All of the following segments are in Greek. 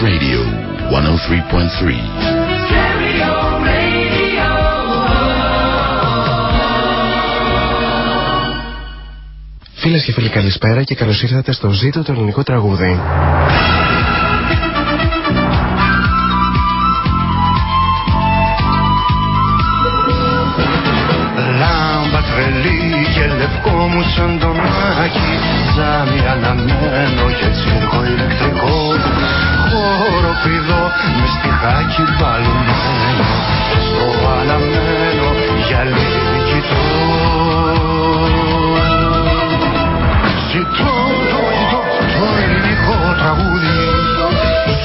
Radio 103.3. Φίλες και φίλοι, καλησπέρα και καλώς ήρθατε στο Ζήτο το ελληνικό τραγούδι. Λάμπα τρελή και λευκό μου σαν τον Άκη Τζάμι αναμένο και τσίρκο ηλεκτρικό Χώρο πηδό με στιχάκι μπαλουμένο Στο αναμένο γυαλί κοιτώ. Ζητώ το, ζητώ το ελληνικό τραγούδι.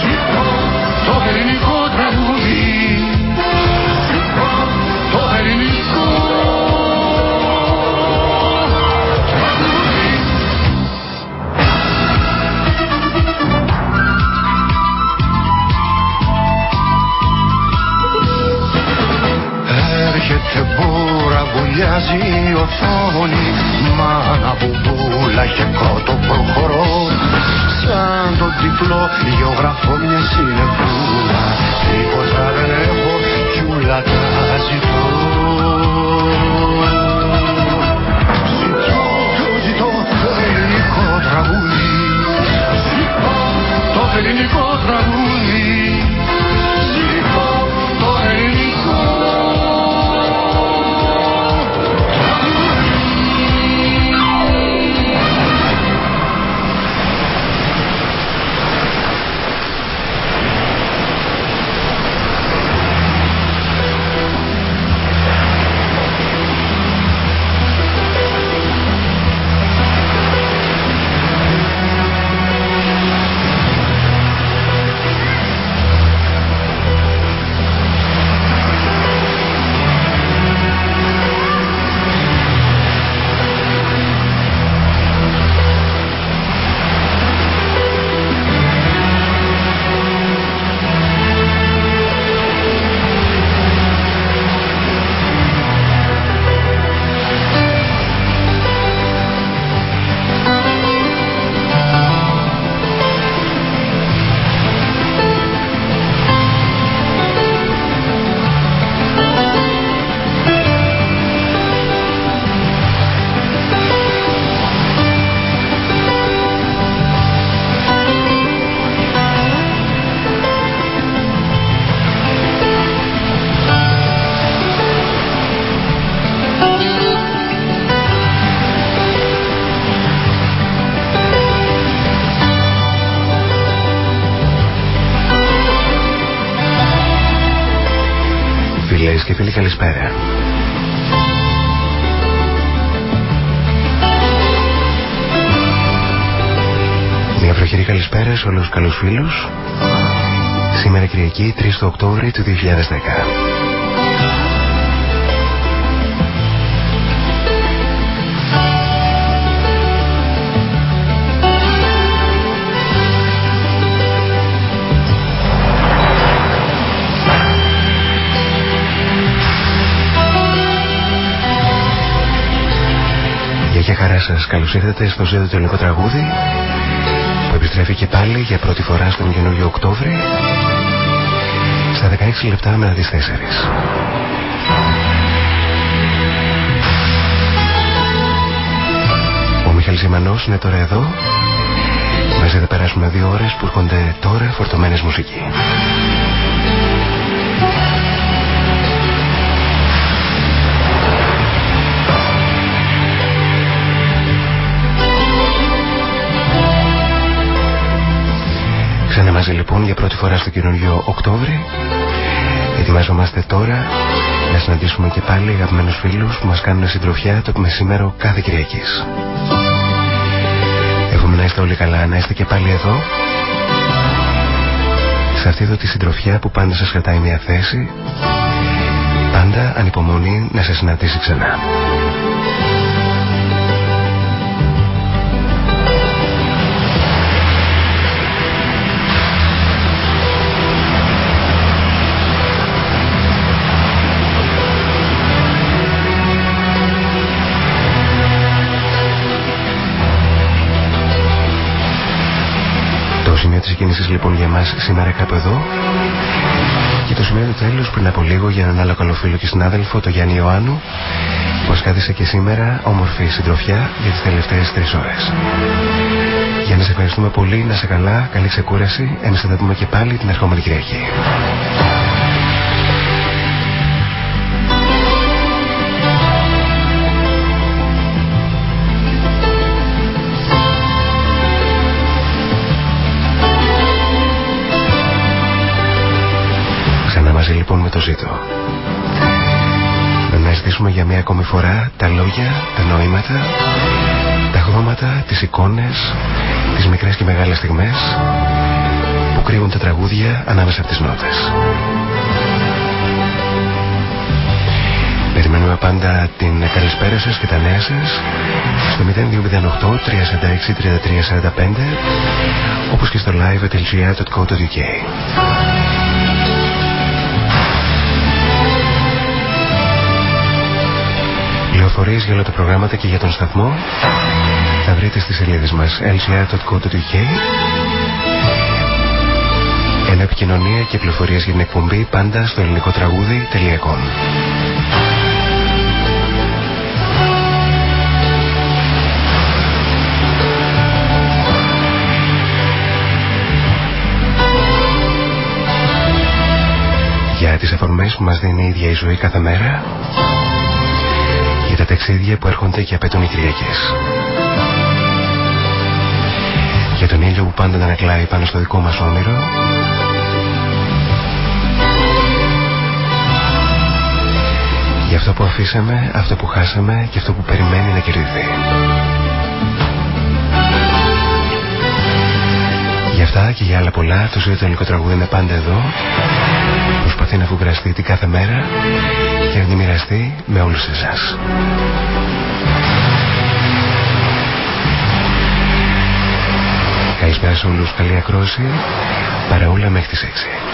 Ζητώ το ελληνικό φίλοι, καλησπέρα. Μια προχειρή καλησπέρα σε όλους τους καλούς φίλους. Σήμερα Κυριακή 3 το Οκτώβρη του 2010. Σας καλώς ήρθατε στο ζήτο του ελληνικό τραγούδι που επιστρέφει και πάλι για πρώτη φορά στον καινούριο Οκτώβρη στα 16 λεπτά μετά τις 4. Ο Μιχάλης Ιμανός είναι τώρα εδώ Μαζί θα περάσουμε δύο ώρες που έρχονται τώρα φορτωμένες μουσική. Ξανά μαζί λοιπόν για πρώτη φορά στο καινούριο Οκτώβρη. Ετοιμαζόμαστε τώρα να συναντήσουμε και πάλι αγαπημένους φίλους που μας κάνουν συντροφιά το μεσήμερο κάθε Κυριακής. Εύχομαι να είστε όλοι καλά, να είστε και πάλι εδώ. Σε αυτή εδώ τη συντροφιά που πάντα σας κρατάει μια θέση. Πάντα ανυπομονή να σας συναντήσει ξανά. Σημείο της κίνησης λοιπόν για μας σήμερα κάπου εδώ και το σημείο του τέλους πριν από λίγο για έναν άλλο καλό φίλο και συνάδελφο, το Γιάννη Ιωάννου, που ασκάδισε και σήμερα όμορφη συντροφιά για τις τελευταίες τρεις ώρες. Για να σε ευχαριστούμε πολύ, να σε καλά, καλή ξεκούραση, εμείς θα τα πούμε και πάλι την ερχόμενη Κυριακή. Με το ζήτο. Να αναζητήσουμε για μια ακόμη φορά τα λόγια, τα νόηματα, τα χρώματα, τις εικόνες, τις μικρές και μεγάλες στιγμές που κρύβουν τα τραγούδια ανάμεσα από τις νότες. Περιμένουμε πάντα την καλησπέρα σας και τα νέα σας στο 0208 346 3345 όπως και στο live.lgr.co.uk πληροφορίες για όλα τα προγράμματα και για τον σταθμό θα βρείτε στις σελίδες μας lcr.co.uk Ένα επικοινωνία και πληροφορίες για την εκπομπή πάντα στο ελληνικό τραγούδι.com Για τις αφορμές που μας δίνει η ίδια η ζωή κάθε μέρα τα ταξίδια που έρχονται και απέτουν οι Κυριακές. Για τον ήλιο που πάντα ανακλάει πάνω στο δικό μας όνειρο Για αυτό που αφήσαμε, αυτό που χάσαμε και αυτό που περιμένει να κερδίσει. Αυτά και για άλλα πολλά, το ζωή του ελληνικό τραγούδι είναι πάντα εδώ. Προσπαθεί να φουγκραστεί την κάθε μέρα και να τη μοιραστεί με όλους εσάς. Καλησπέρα σε όλους, καλή ακρόση, παραούλα μέχρι τις 6.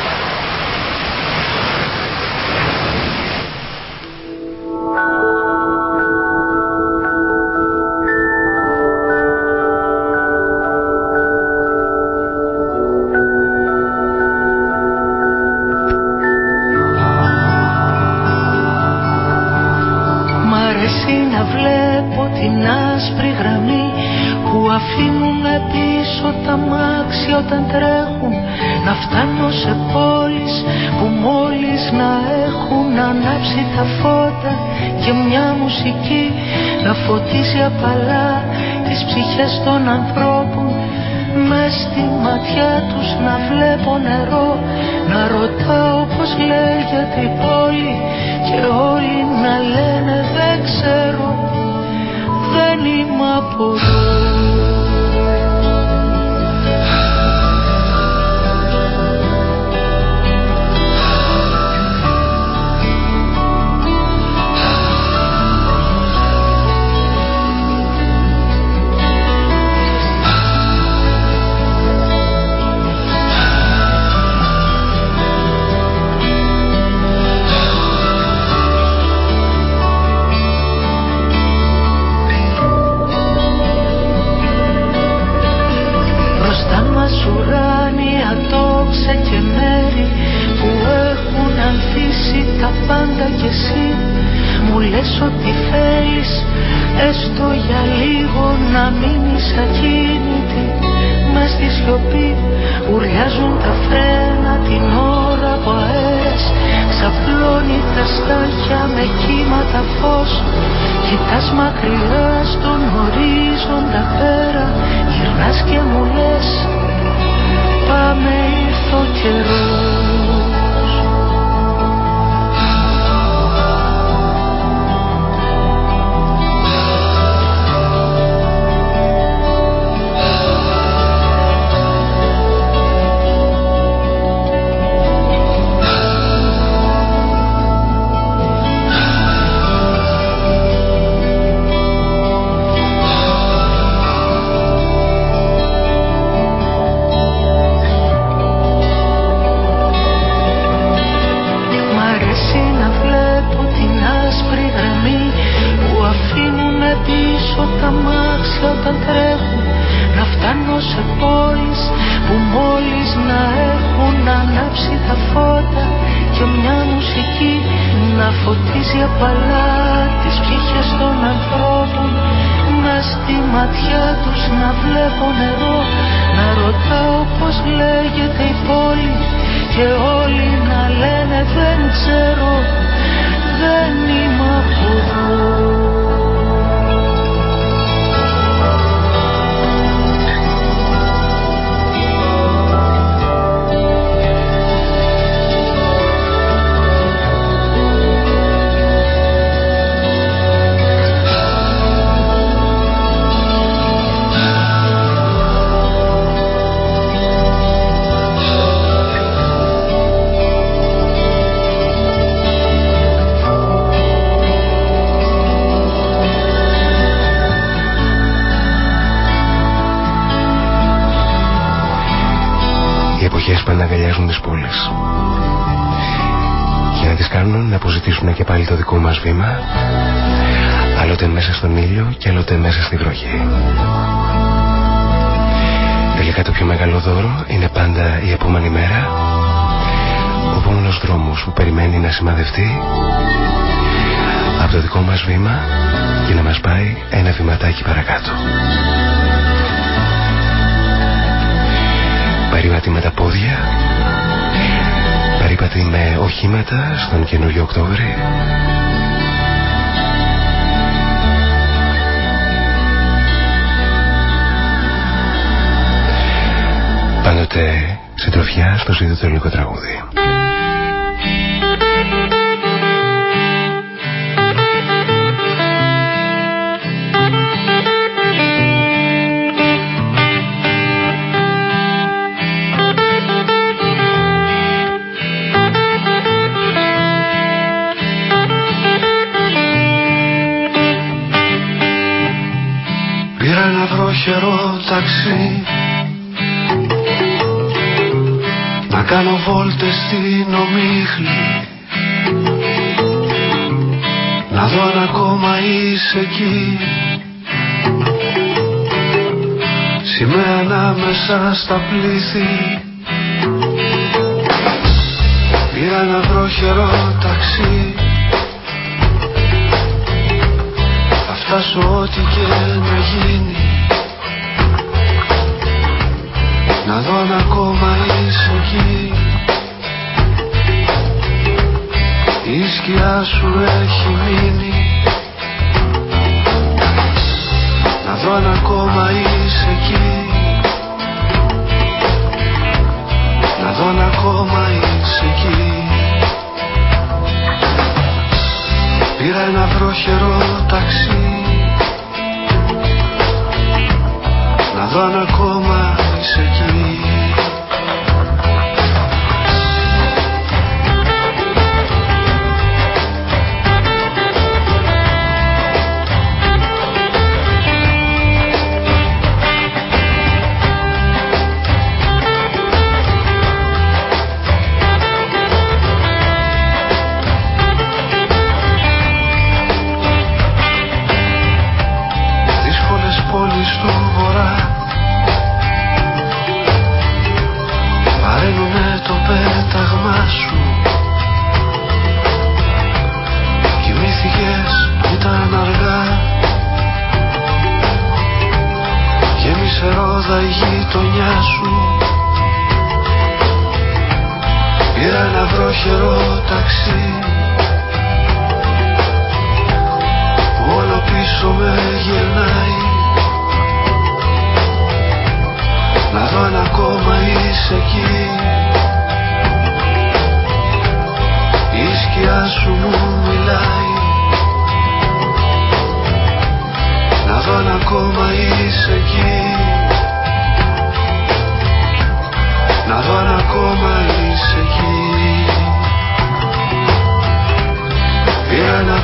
πάντα κι εσύ. Μου λες ό,τι θέλεις Έστω για λίγο να μείνεις ακίνητη. Μες στη σιωπή ουρλιάζουν τα φρένα την ώρα που αέρας Ξαπλώνει τα στάχια με κύματα φως. Κοιτάς μακριά στον ορίζοντα πέρα Γυρνάς και μου λες Πάμε ήρθε καιρός στη βροχή. Τελικά το πιο μεγάλο δώρο είναι πάντα η επόμενη μέρα ο επόμενος δρόμος που περιμένει να σημαδευτεί από το δικό μας βήμα και να μας πάει ένα βηματάκι παρακάτω. Περίπατη με τα πόδια Περίπατη με οχήματα στον καινούριο Οκτώβρη στο το τραγούδι. Βροχερό ταξί κάνω βόλτες στην ομίχλη. Να δω αν ακόμα είσαι εκεί. Σημαία ανάμεσα στα πλήθη. Πήρα ένα βροχερό ταξί. Θα φτάσω ό,τι και να γίνει να δω αν ακόμα είσαι εκεί Η σκιά σου έχει μείνει. Να δω αν ακόμα είσαι εκεί Να δω αν ακόμα είσαι εκεί Πήρα ένα βροχερό ταξί. Να δω αν ακόμα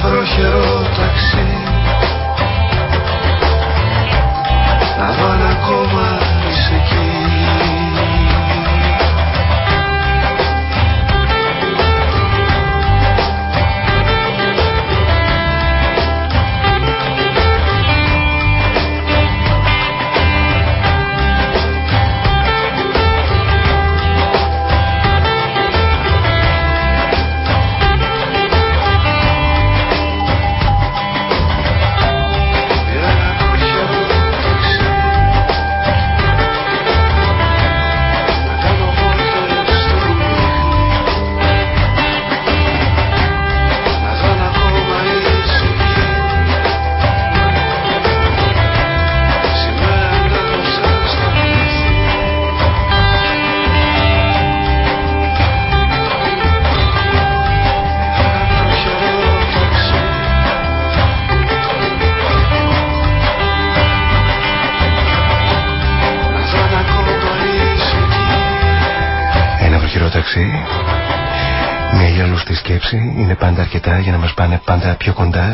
μαύρο χερό ταξί.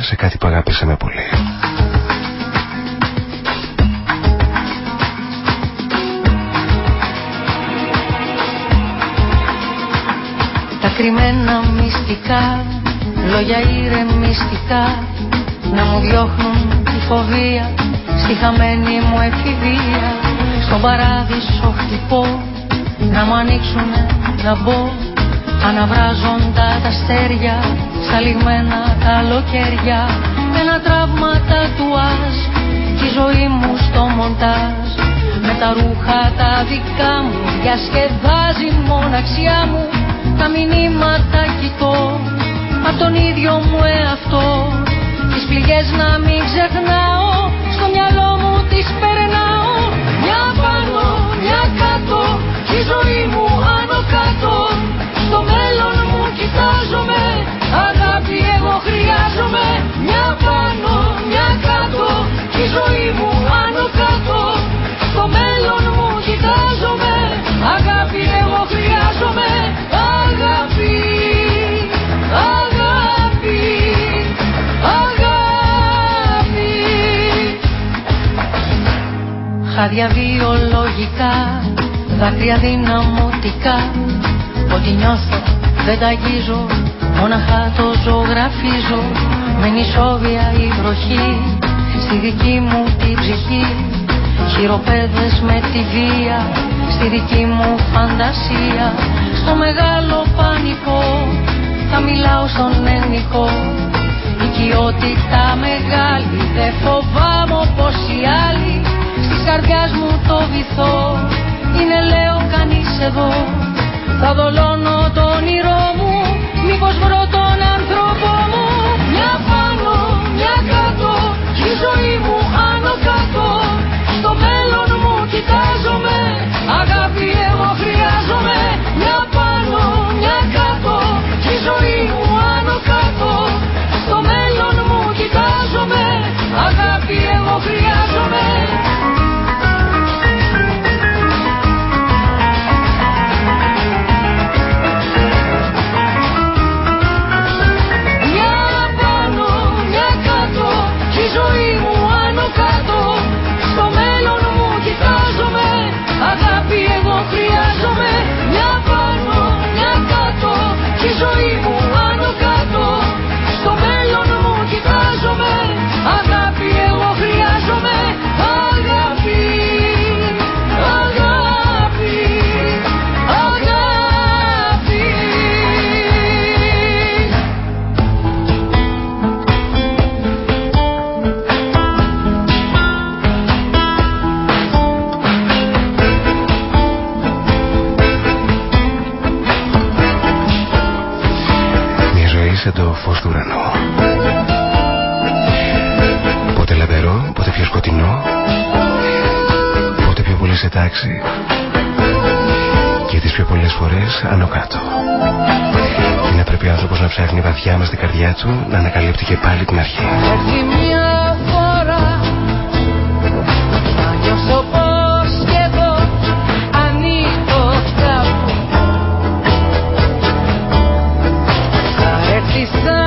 Σε κάτι που αγάπησαμε πολύ. Τα κρυμμένα μυστικά, λόγια ηρεμιστικά να μου διώχνουν τη φοβία στη χαμένη μου εφηβεία στον παράδεισο χτυπώ να μου ανοίξουν να μπω αναβράζοντα τα αστέρια στα λιγμένα καλοκαίρια ένα τραύμα τατουάζ τη ζωή μου στο μοντάζ. Με τα ρούχα τα δικά μου διασκεδάζει μοναξιά μου. Τα μηνύματα κοιτώ απ' τον ίδιο μου εαυτό. Τις πληγές να μην ξεχνάω στο μυαλό μου τις περνάω. Μια πάνω, μια κάτω η ζωή μου αγάπη εγώ χρειάζομαι μια πάνω, μια κάτω. Η ζωή μου άνω κάτω. Στο μέλλον μου κοιτάζομαι. Αγάπη εγώ χρειάζομαι αγάπη. Αγάπη αγάπη. Χάδια βιολογικά δάκρυα δυναμωτικά. Ό,τι νιώθω δεν τα αγγίζω Μόναχα το ζωγραφίζω Με νησόβια η βροχή Στη δική μου την ψυχή. Χειροπέδες με τη βία Στη δική μου φαντασία. Στο μεγάλο πανικό Θα μιλάω στον ελληνικό Οικειότητα μεγάλη Δεν φοβάμαι όπως οι άλλοι. Στις καρδιάς μου το βυθό Είναι λέω κανείς εδώ. Θα δολώνω το όνειρό μου Μήπως βρω τον άνθρωπο μου Μια πάνω, μια κάτω Η ζωή μου άνω κάτω. Στο μέλλον μου κοιτάζομαι τάξη Και τις πιο πολλές φορές άνω κάτω. Και να πρέπει ο άνθρωπος να ψάχνει βαθιά μες στην καρδιά του Να ανακαλύπτει και πάλι την αρχή. Έρθει μια φορά να νιώσω πως κι εγώ ανήκω κάπου Θα έρθει σαν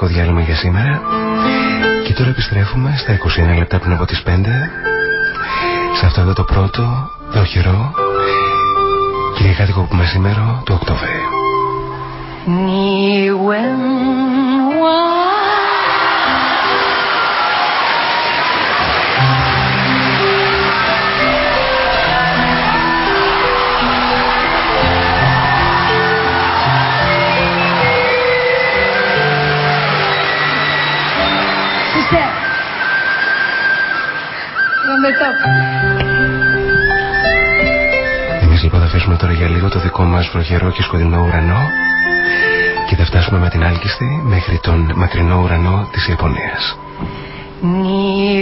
Το διάλειμμα για σήμερα και τώρα επιστρέφουμε στα 21 λεπτά πριν από τις 5 σε αυτό εδώ το πρώτο δοχειρό κυριακάτικο που μεσήμερο του Οκτώβρη. Εμείς λοιπόν θα αφήσουμε τώρα για λίγο το δικό μας βροχερό και σκοτεινό ουρανό και θα φτάσουμε με την άλκηστη μέχρι τον μακρινό ουρανό της Ιαπωνίας. Ναι.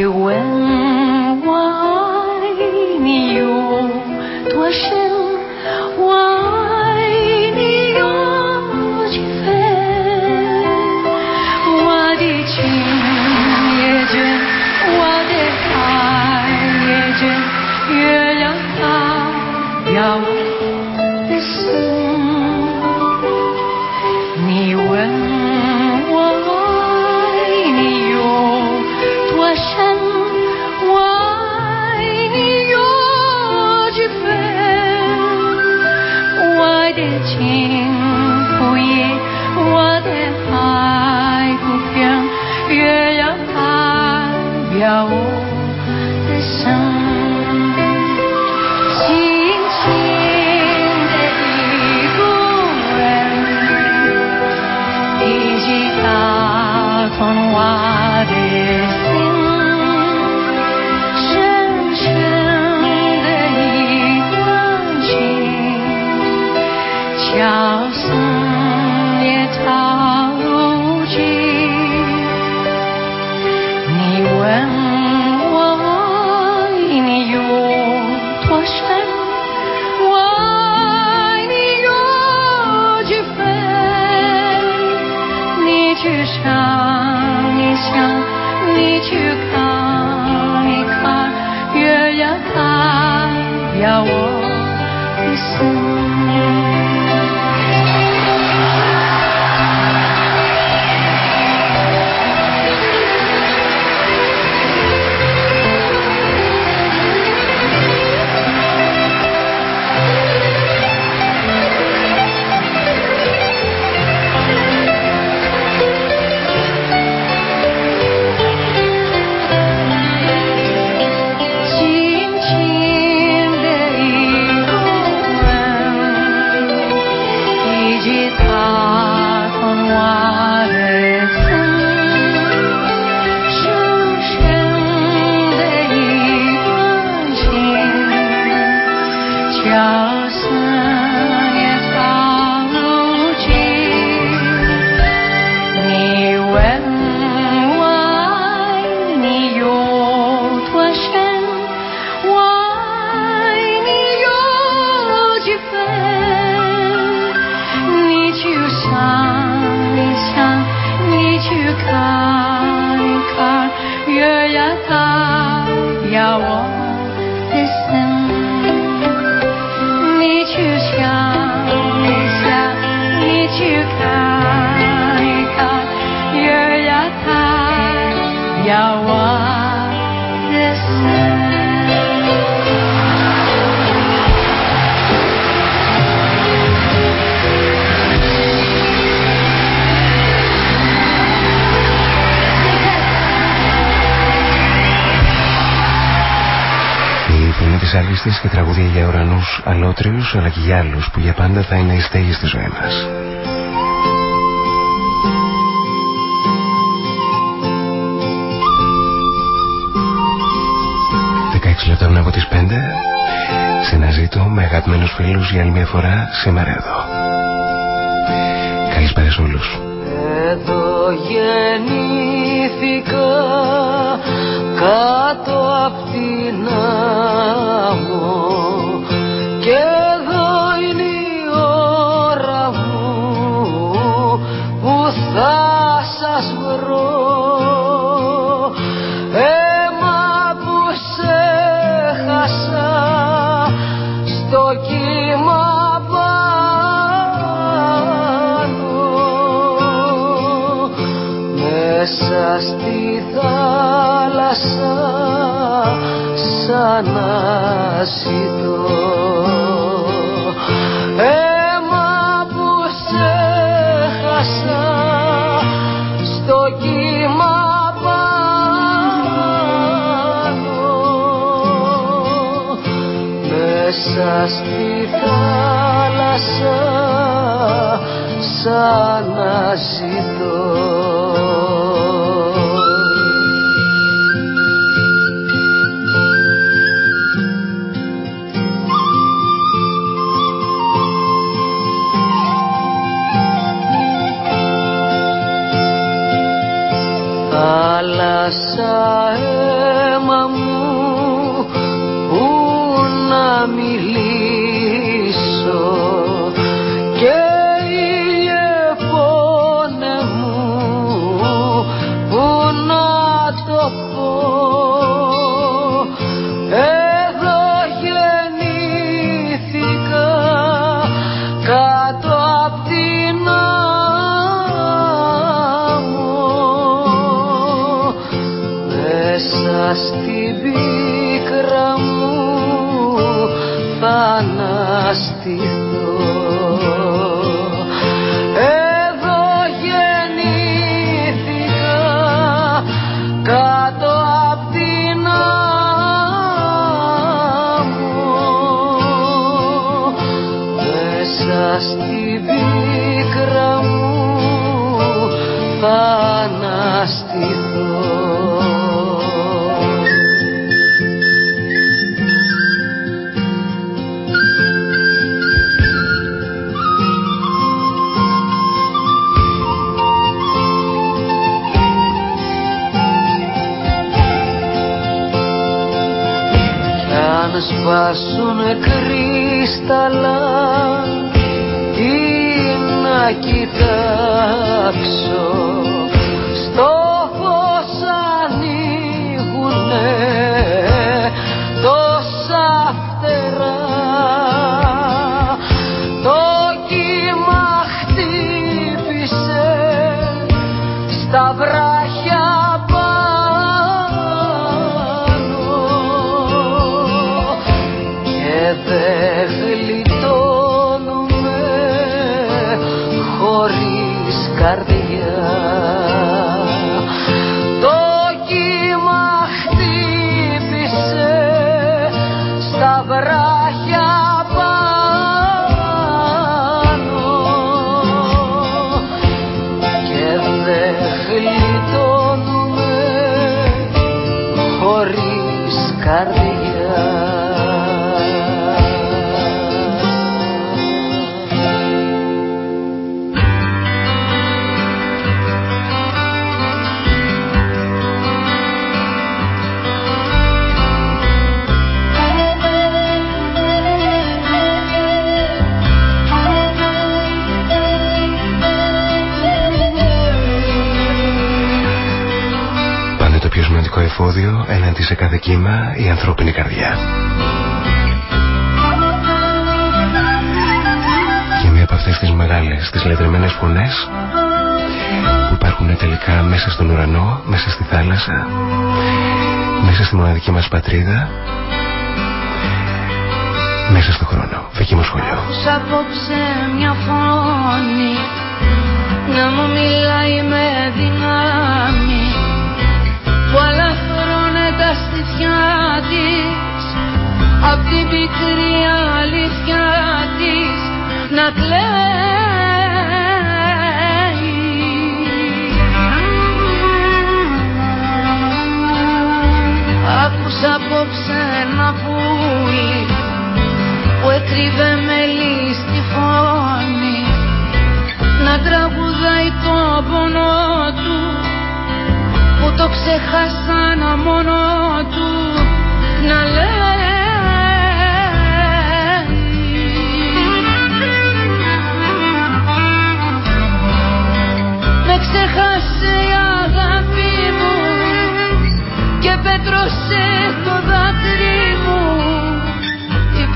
μας αλλά και για άλλους που για πάντα θα είναι η στέγη στη ζωής μας. λεπτά από τις 5 Συναζήτω με αγαπημένους φίλους για άλλη μια φορά σήμερα εδώ Καλησπέρα σε όλους. Μέσα στη θάλασσα σαν να ζητώ μέσα στη θάλασσα σαν να ζητώ θα αναστηθώ κι αν σπάσουν κρύσταλλα τι να κοιτάξω εφόδιο έναντι σε κάθε κύμα η ανθρώπινη καρδιά. Και μία από αυτές τις μεγάλες, τις λατρεμένες φωνές που υπάρχουν τελικά μέσα στον ουρανό, μέσα στη θάλασσα, μέσα στη μοναδική μας πατρίδα, μέσα στον χρόνο. Δική μου σχολείο. Άκουσα απόψε μια φωνή να μου μιλάει με δυνάμει που αλαφρώνε αλήθεια από Απ' την πικρή αλήθεια της να κλαίει. Άκουσα απόψε να πουλί που έκρυβε μέλη στη φωνή. Να τραγουδάει το πονό του που το ξεχάσανα μόνο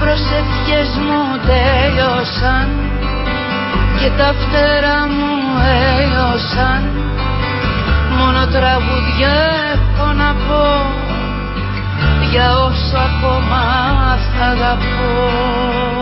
προσευχές μου τέλειωσαν και τα φτερά μου έλειωσαν. Μόνο τραγουδιά έχω να πω για όσα ακόμα θα αγαπώ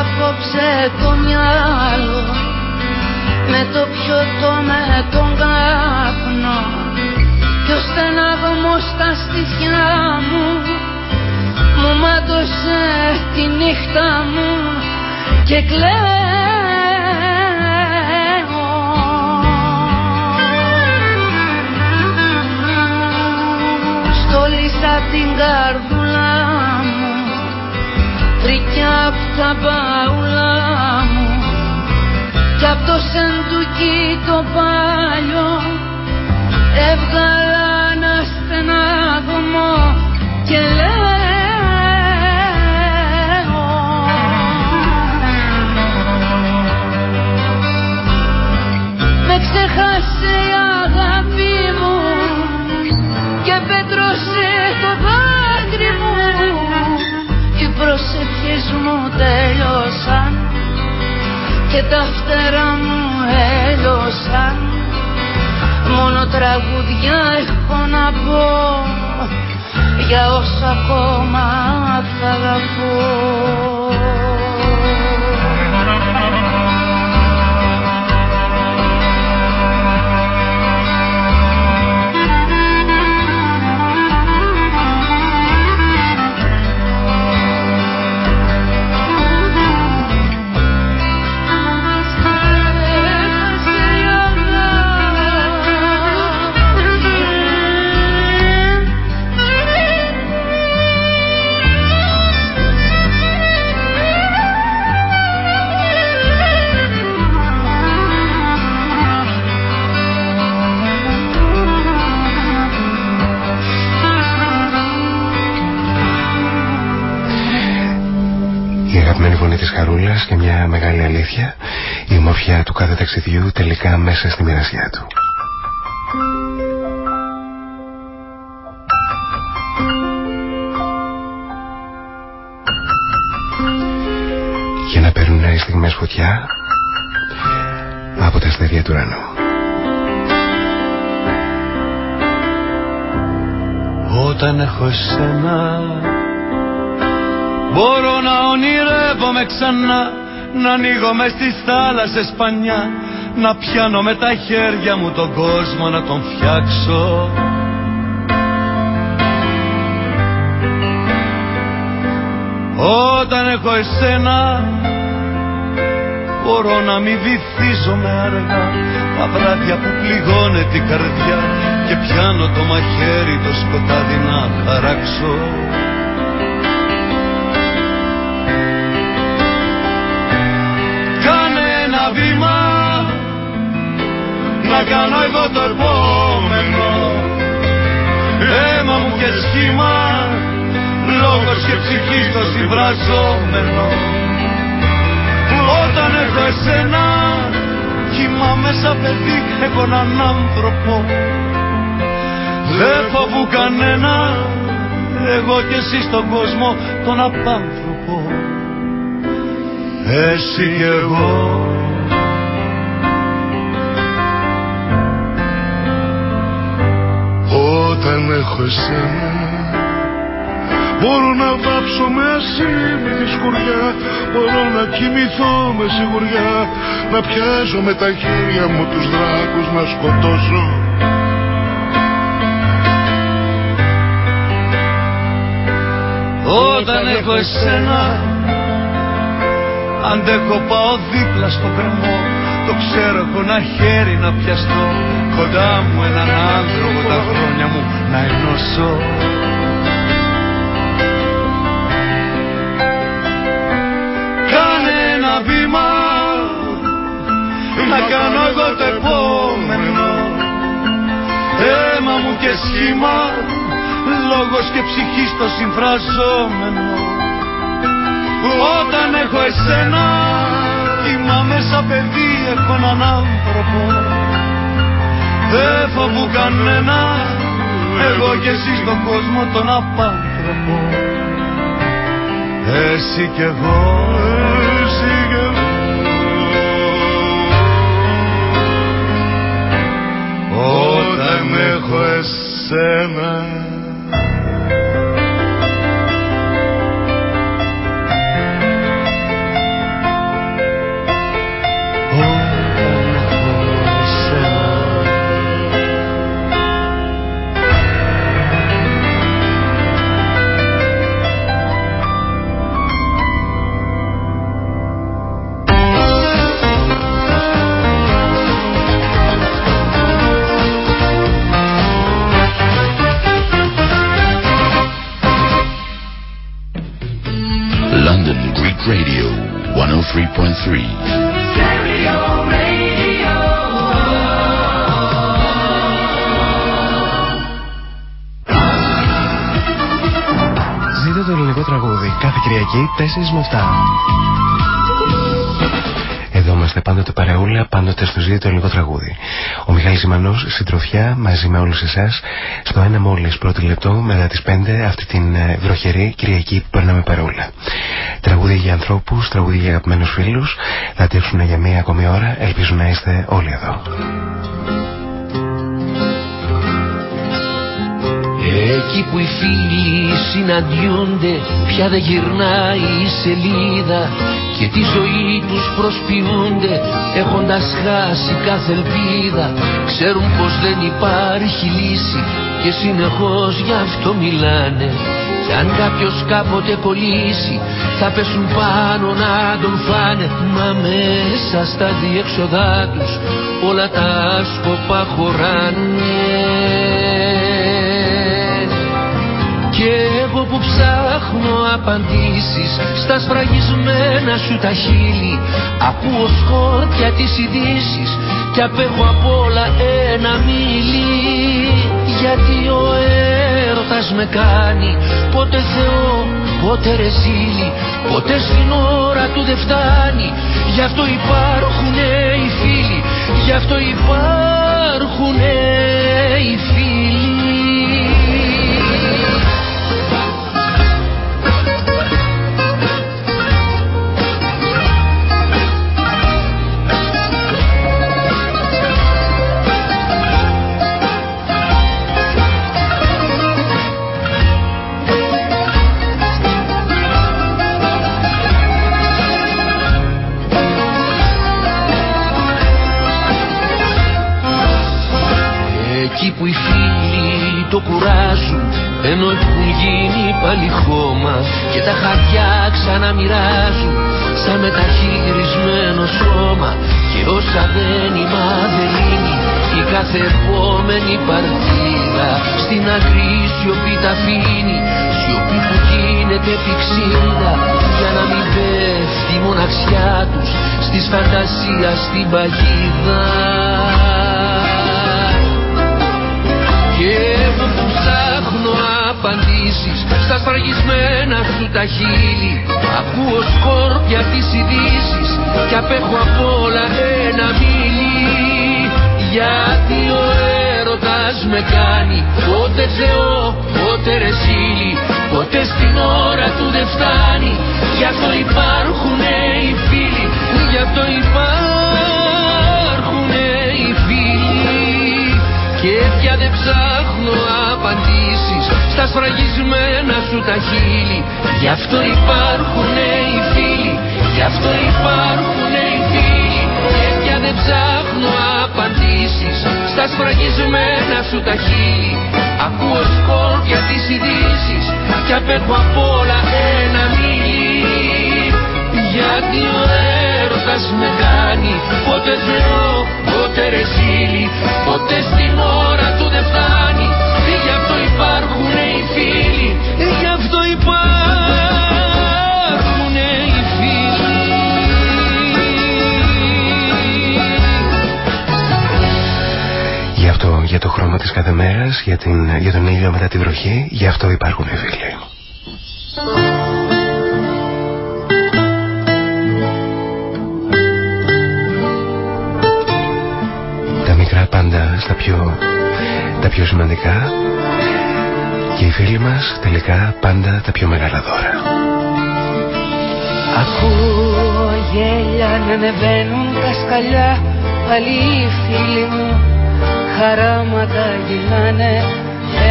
απόψε το μυαλό με το πιωτό με τον καπνό. Κι ο στεναγμός στα στήθια μου μου μάτωσε τη νύχτα μου και κλαίω. Στόλισα την καρδούλα μου φρικιά απ' τα παουλά μου. Κι απ' το σεντούκι το παλιό έβγαλα ένα στενάγμο και λέω Με ξεχάσε μου τέλειωσαν και τα φτερά μου έλειωσαν. Μόνο τραγουδιά έχω να πω για όσα ακόμα θα αγαπώ αγαπημένη φωνή της Χαρούλας και μια μεγάλη αλήθεια η ομορφιά του κάθε ταξιδιού τελικά μέσα στη μοιρασιά του. Για να παίρνουν οι στιγμές φωτιά από τα αστέρια του ουρανού. Όταν έχω εσένα Μπορώ να ονειρεύομαι ξανά Να ανοίγω μες στις θάλασσες πανιά Να πιάνω με τα χέρια μου τον κόσμο να τον φτιάξω. Όταν έχω εσένα Μπορώ να μην βυθίζομαι αργά. Τα βράδια που πληγώνε την καρδιά Και πιάνω το μαχαίρι το σκοτάδι να χαράξω Να κάνω εγώ το επόμενο. Αίμα μου και σχήμα Λόγος και ψυχή στο συμβραζόμενο όταν έχω εσένα Κοιμάμαι σαν παιδί Έχω έναν άνθρωπο. Δεν φοβού κανένα Εγώ και εσύ στον κόσμο Τον απάνθρωπο. Εσύ και εγώ Όταν έχω εσένα. Μπορώ να βάψω με ασήμι τη σκουριά Μπορώ να κοιμηθώ με σιγουριά Να πιάσω με τα χέρια μου τους δράκους να σκοτώσω. Όταν έχω εσένα Αντέχω πάω δίπλα στο κρεμό Το ξέρω έχω ένα χέρι να πιαστώ. Κοντά μου έναν άνθρωπο τα χρόνια μου να ενώσω. Κάνε ένα βήμα Να κάνω εγώ το επόμενο. Αίμα μου και σχήμα Λόγος και ψυχή στο συμφραζόμενο. Όταν έχω εσένα Κοιμάμαι σαν παιδί έχω έναν άνθρωπο. Δεν φοβού κανένα. Εγώ και εσύ στον κόσμο τον απάνθρωπο. Εσύ κι εγώ Εσύ κι εγώ. Όταν έχω εσένα 103.3. Ζείτε το ελληνικό τραγούδι κάθε Κυριακή 4 με 7. Εδώ είμαστε πάντοτε παρεούλα, πάντοτε στο ζήτητο ελληνικό τραγούδι. Ο Μιχάλης Ζημανός, συντροφιά μαζί με όλους εσάς, στο ένα μόλις πρώτο λεπτό μετά τις 5 αυτή την ε, βροχερή Κυριακή που περνάμε παρεούλα. Τραγούδια για ανθρώπους, τραγούδια για αγαπημένους φίλους, θα τύχουν για μία ακόμη ώρα, ελπίζω να είστε όλοι εδώ. Εκεί που οι φίλοι συναντιούνται πια δεν γυρνάει η σελίδα και τη ζωή τους προσποιούνται έχοντας χάσει κάθε ελπίδα. Ξέρουν πως δεν υπάρχει λύση και συνεχώς γι' αυτό μιλάνε. Κι αν κάποιος κάποτε κολλήσει θα πέσουν πάνω να τον φάνε. Μα μέσα στα διέξοδά τους όλα τα σκοπά χωράνε και εγώ που ψάχνω απαντήσεις στα σφραγισμένα σου τα χείλη Ακούω σκόρπια τις ειδήσεις και απέχω απ' όλα ένα μίλι. Γιατί ο έρωτας με κάνει πότε Θεό, πότε ρεζίλι Ποτέ στην ώρα του δεν φτάνει Γι' αυτό υπάρχουν οι φίλοι Γι' αυτό υπάρχουν οι φίλοι κουράζουν ενώ έχουν γίνει πάλι χώμα. Και τα χαρτιά ξαναμοιράζουν σαν μεταχειρισμένο σώμα. Και όσα δεν είμαι αδελήνη η κάθε επόμενη παρτίδα. Στην άκρη σιωπή τα αφήνει σιωπή που γίνεται πηξίδα. Για να μην πέφτει η μοναξιά τους στις φαντασία στην παγίδα απαντήσεις στα σφραγισμένα σου τα χείλη. Ακούω σκόρπια τις ειδήσεις και απέχω απ' όλα ένα μίλι. Γιατί ο έρωτας με κάνει πότε Θεό, πότε ρεσίλι Ποτέ στην ώρα του δεν φτάνει Γι' αυτό υπάρχουν οι φίλοι Γι' αυτό υπάρχουν οι φίλοι. Και πια δεν ψάχνω απαντήσεις στα σφραγισμένα σου τα χείλη. Γι' αυτό υπάρχουν οι φίλοι Γι' αυτό υπάρχουν οι φίλοι. Και πια δεν ψάχνω απαντήσεις Στα σφραγισμένα σου τα χείλη. Ακούω σκόρπια τις ειδήσεις Κι απέχω απ' όλα ένα μίλη Γιατί ο έρωτας με κάνει Πότε Θεό, πότε ρεσίλη Πότε στην ώρα του δεν φτάνει αυτό, για το χρώμα της κάθε μέρας για, την, για τον ήλιο μετά τη βροχή Γι' αυτό υπάρχουν οι φίλοι πάντα στα πιο, τα πιο σημαντικά και οι φίλοι μας τελικά πάντα τα πιο μεγάλα δώρα. Ακούω γέλια να ανεβαίνουν τα σκαλιά πάλι οι φίλοι μου χαράματα γυρνάνε.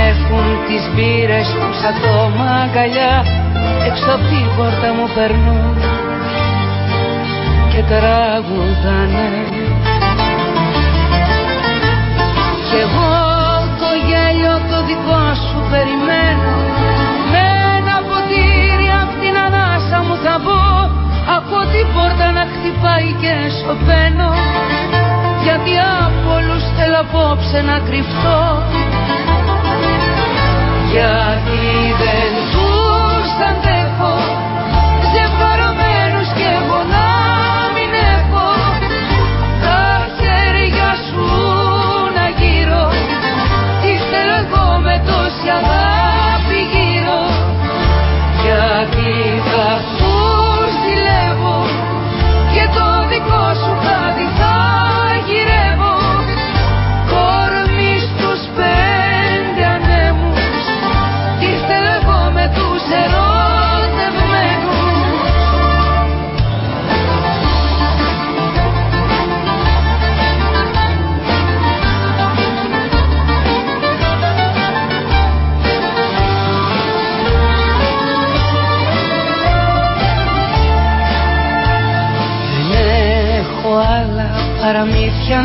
Έχουν τις μπύρες τους ακόμα αγκαλιά έξω από την πόρτα μου περνούν και τραγουδάνε. Κι εγώ το γέλιο το δικό σου περιμένω. Με ένα ποτήρι απ' την ανάσα μου θα μπω. Ακούω την πόρτα να χτυπάει και σωπαίνω Γιατί από όλους θέλω απόψε να κρυφτώ. Γιατί δεν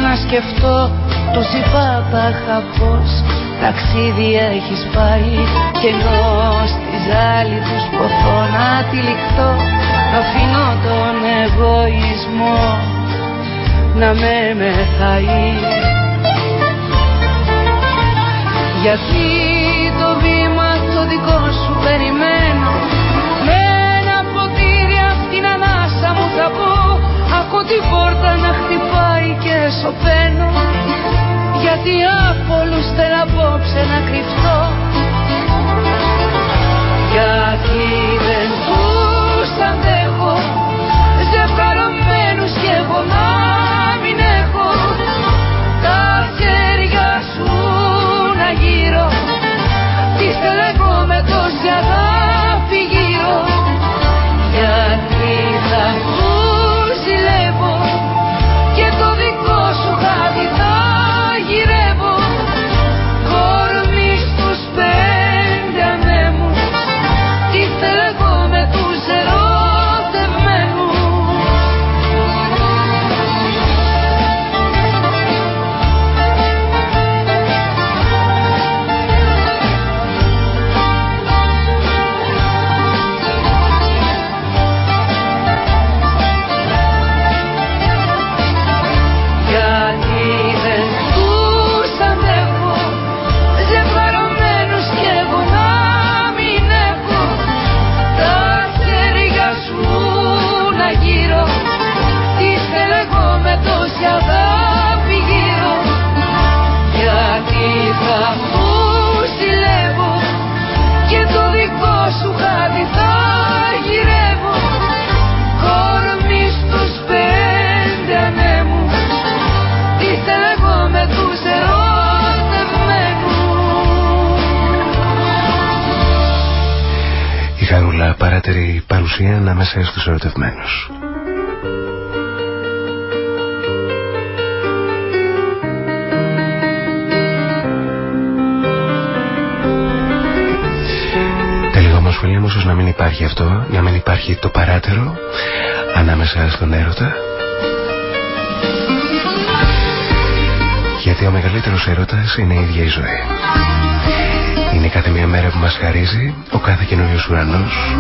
να σκεφτώ Το είπα τα είχα πως Ταξίδι έχεις πάει Και ενώ στη ζάλη τους ποθώ να τυλιχτώ Αφήνω τον εγωισμό Να με μεθαεί. Γιατί το βήμα το δικό σου περιμένω. Με ένα ποτήρι απ' την ανάσα μου θα πω Ακούω την πόρτα να χτυπάει και σωπαίνω Γιατί από όλους θέλω απόψε να κρυφτώ Γιατί δεν τους αντέχω Ζευγαρωμένους κι εγώ χαρούλα παράτερη παρουσία ανάμεσα στους ερωτευμένους. όμως φίλοι μου, να μην υπάρχει αυτό, να μην υπάρχει το παράτερο ανάμεσα στον έρωτα. Γιατί ο μεγαλύτερος έρωτας είναι η ίδια η ζωή. Είναι κάθε μια μέρα που μας χαρίζει ο κάθε καινούριος ουρανός.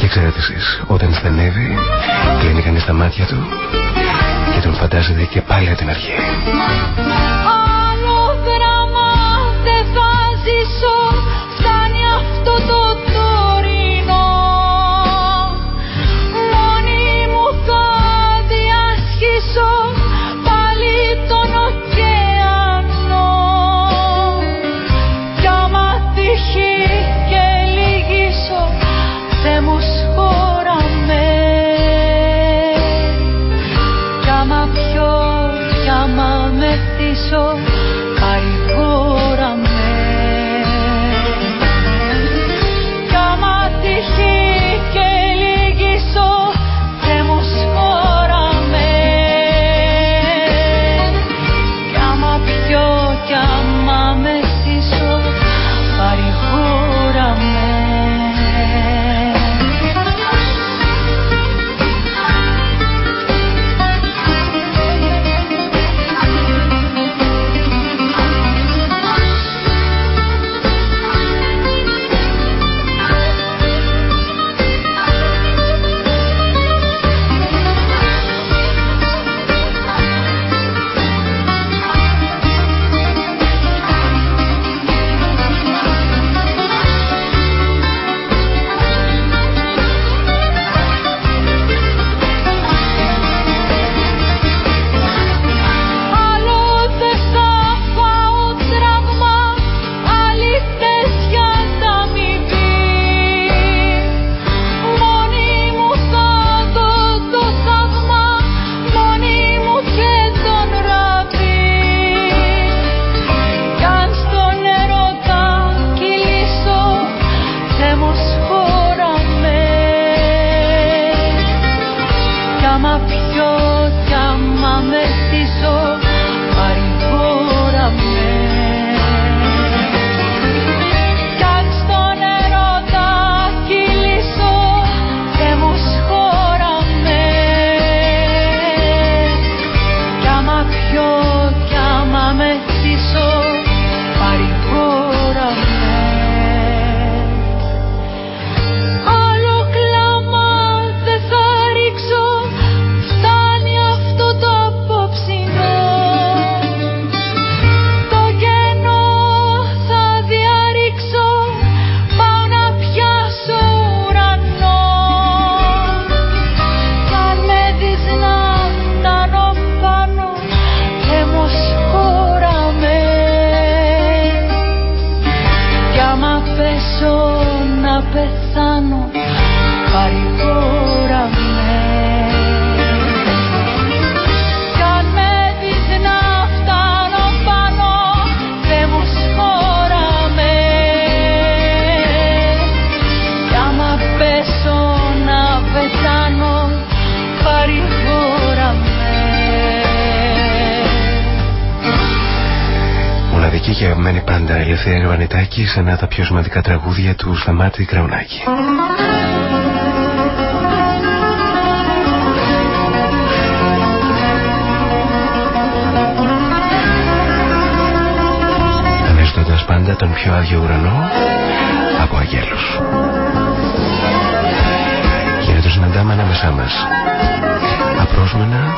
Και ξέρετε εσείς, όταν στενεύει, κλείνει κανείς τα μάτια του και τον φαντάζεται και πάλι από την αρχή. Σε ένα από τα πιο σημαντικά τραγούδια του Σταμάτη Κραουνάκη. Ανέστοντας πάντα τον πιο άδειο ουρανό από αγγέλους. Και να το συναντάμε ανάμεσά μας. Απρόσμενα,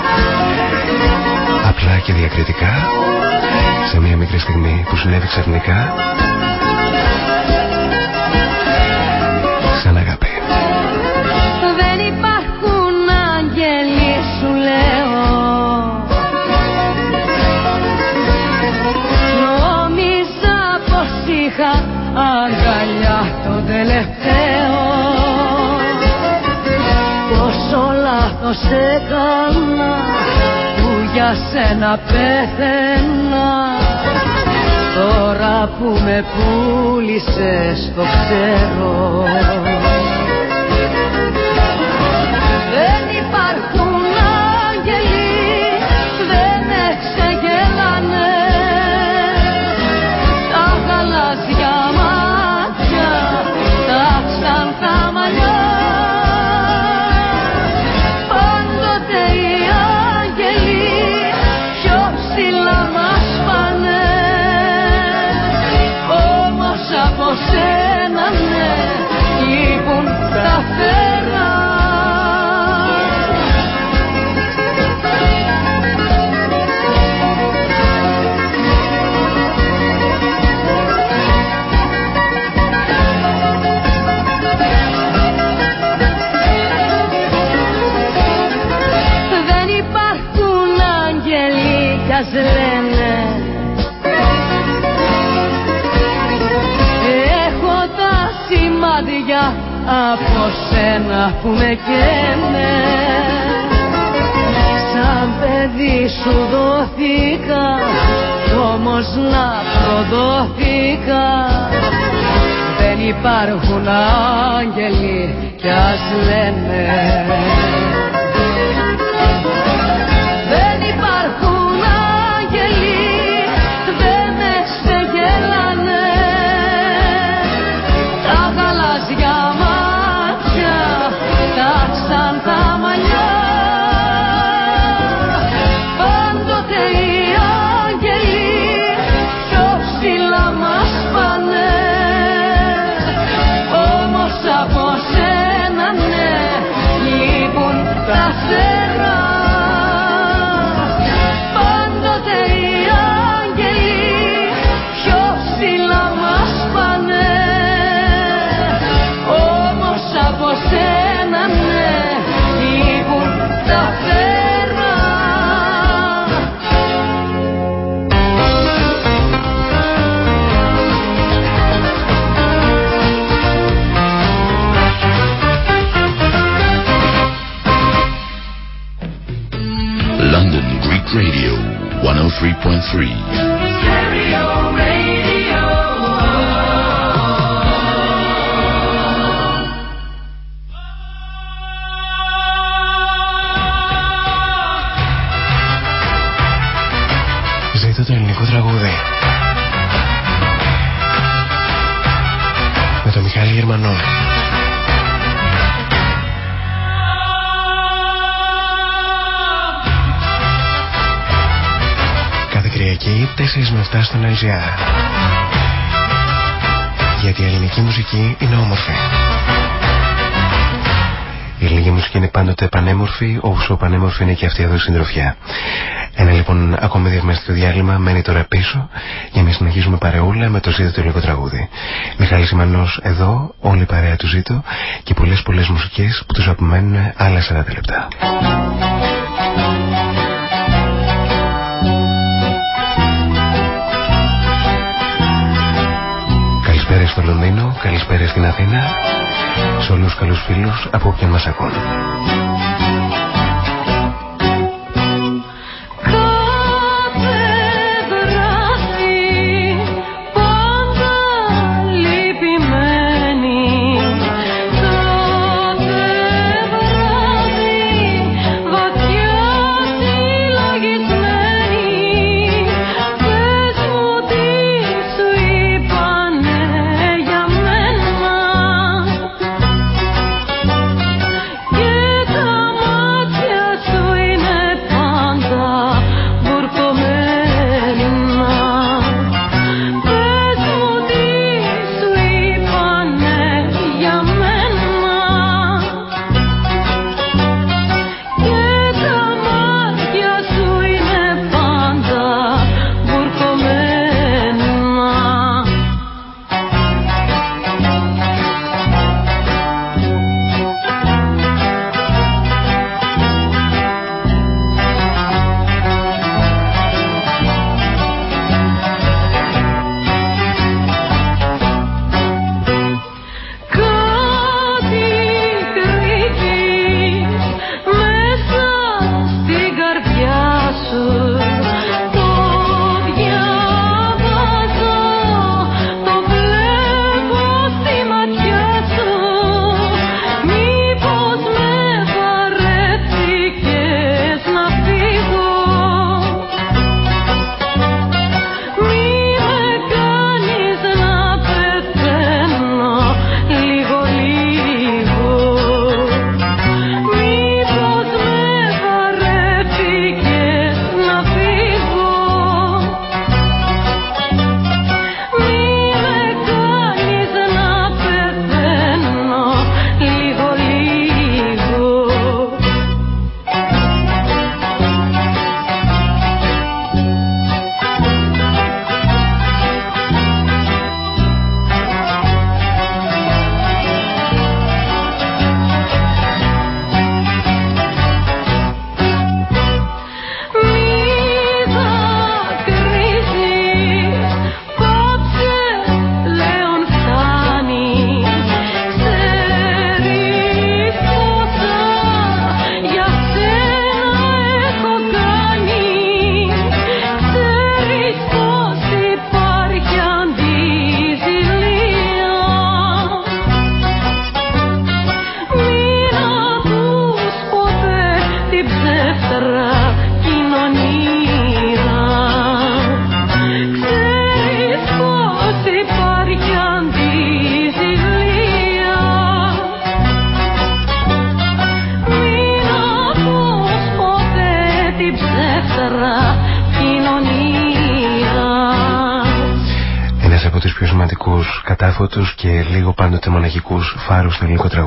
απλά και διακριτικά, σε μια μικρή στιγμή που συνέβη ξαφνικά σε έκανα που για σένα πέθαινα. Τώρα που με πούλησες το ξέρω από σένα που με καίνε. Σαν παιδί σου δόθηκα όμως να προδόθηκα. Δεν υπάρχουν άγγελοι κι ας λένε 103.3. 7 στον LGR. Γιατί η ελληνική μουσική είναι όμορφη. Η ελληνική μουσική είναι πάντοτε πανέμορφη, όσο πανέμορφη είναι και αυτή εδώ η συντροφιά. Ένα λοιπόν ακόμα διαμέστητο διάλειμμα μένει τώρα πίσω για να συνεχίσουμε παρεούλα με το ζήτο του ελληνικό τραγούδι. Μιχάλη Σιμανός εδώ, όλη η παρέα του ζήτω και πολλές πολλές μουσικές που τους απομένουν άλλα 40 λεπτά. Στο Λονδίνο, καλησπέρα στην Αθήνα, σε όλους τους καλούς φίλους από όποιον μας ακούν. encuentro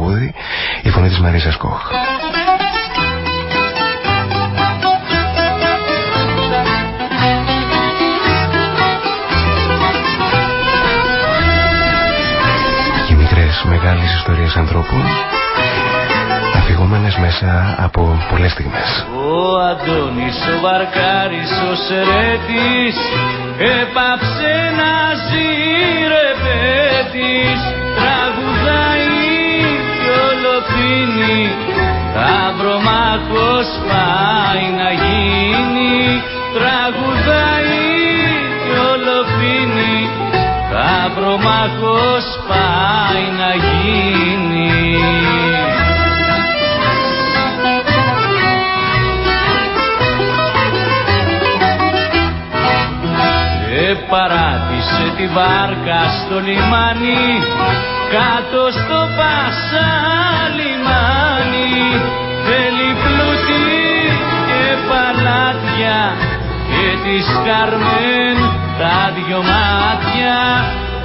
και της Καρμέν τα δυο μάτια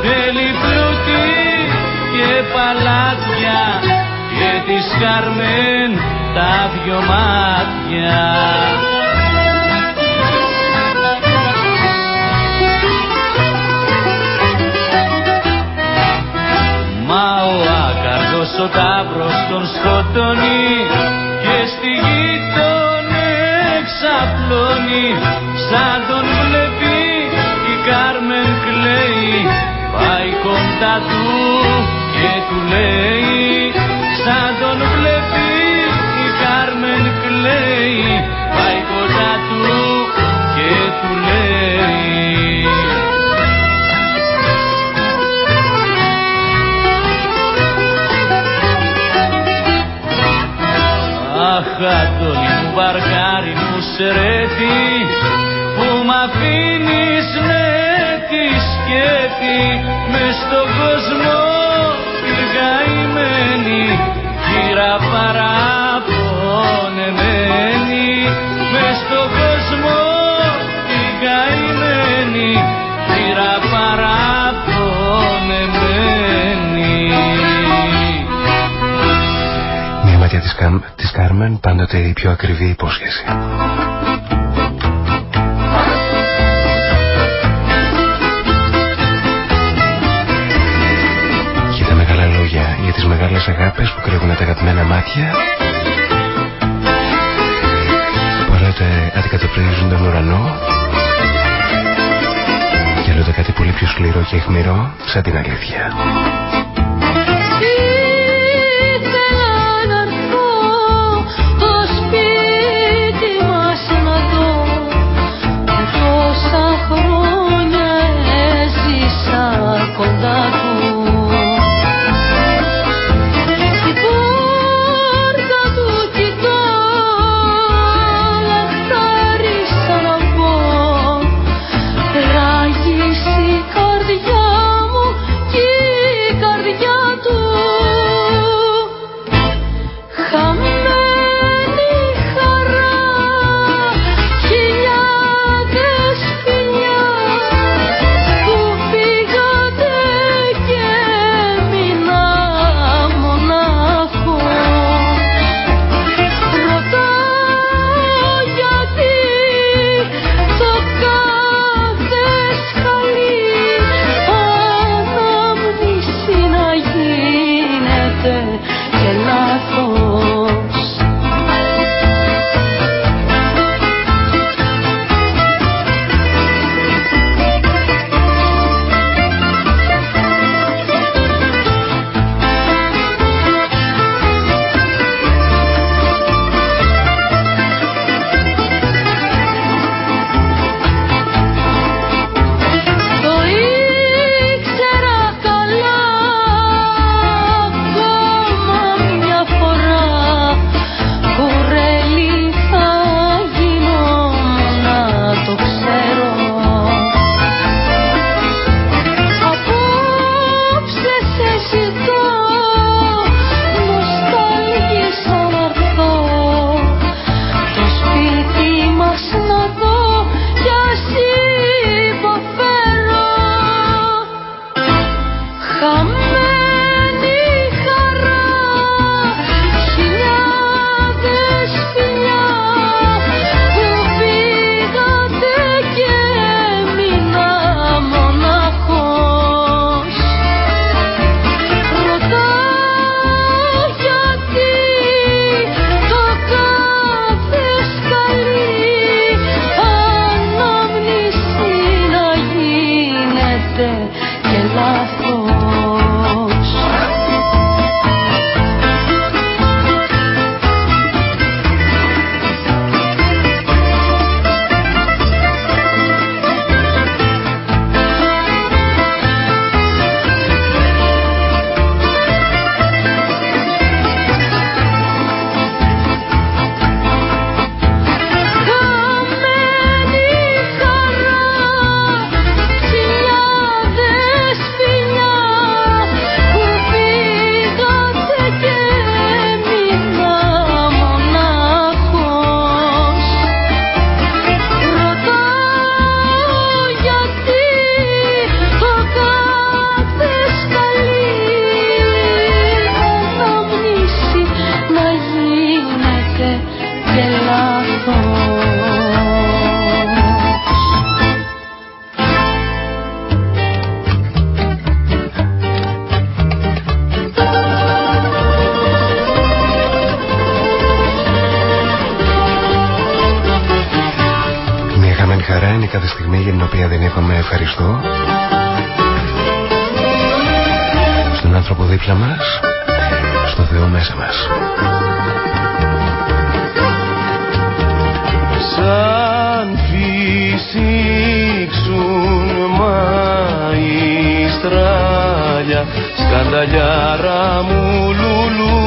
θέλει πλούτη και παλάτια και της Καρμέν τα δυο μάτια. Ο τάβρος τον σκοτώνει και στη γη τον εξαπλώνει κοντά του και του λέει σαν τον βλέπει η Κάρμεν κλαίει πάει κοντά του και του λέει Αντώνη μου βαργάρι μου σερέτη που μ' αφήνεις με τη σκέτη μες στον κόσμο πηγαϊμένη κύρα παραπονεμένη μες στον κόσμο πηγαϊμένη κύρα παραπονεμένη Μια ματιά της, της Κάρμεν πάντοτε η πιο ακριβή υπόσχεση. Μεγάλες αγάπες που κρύβουν τα αγαπημένα μάτια που άλλοτε αντικατοπτρίζουν τον ουρανό και άλλοτε κάτι πολύ πιο σκληρό και αιχμηρό σαν την αλήθεια. Φυσήξουν μαϊστράλια σκανταλιάρα μου λουλού.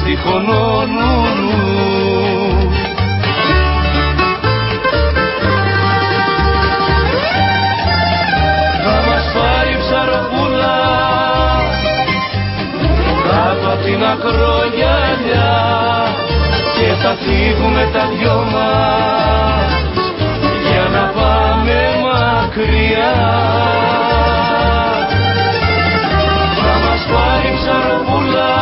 Στη Χονολούλου κάτω απ' την ακρογιαλιά και θα φύγουμε τα δυο μας για να πάμε μακριά Θα μας πάρει ψαροπούλα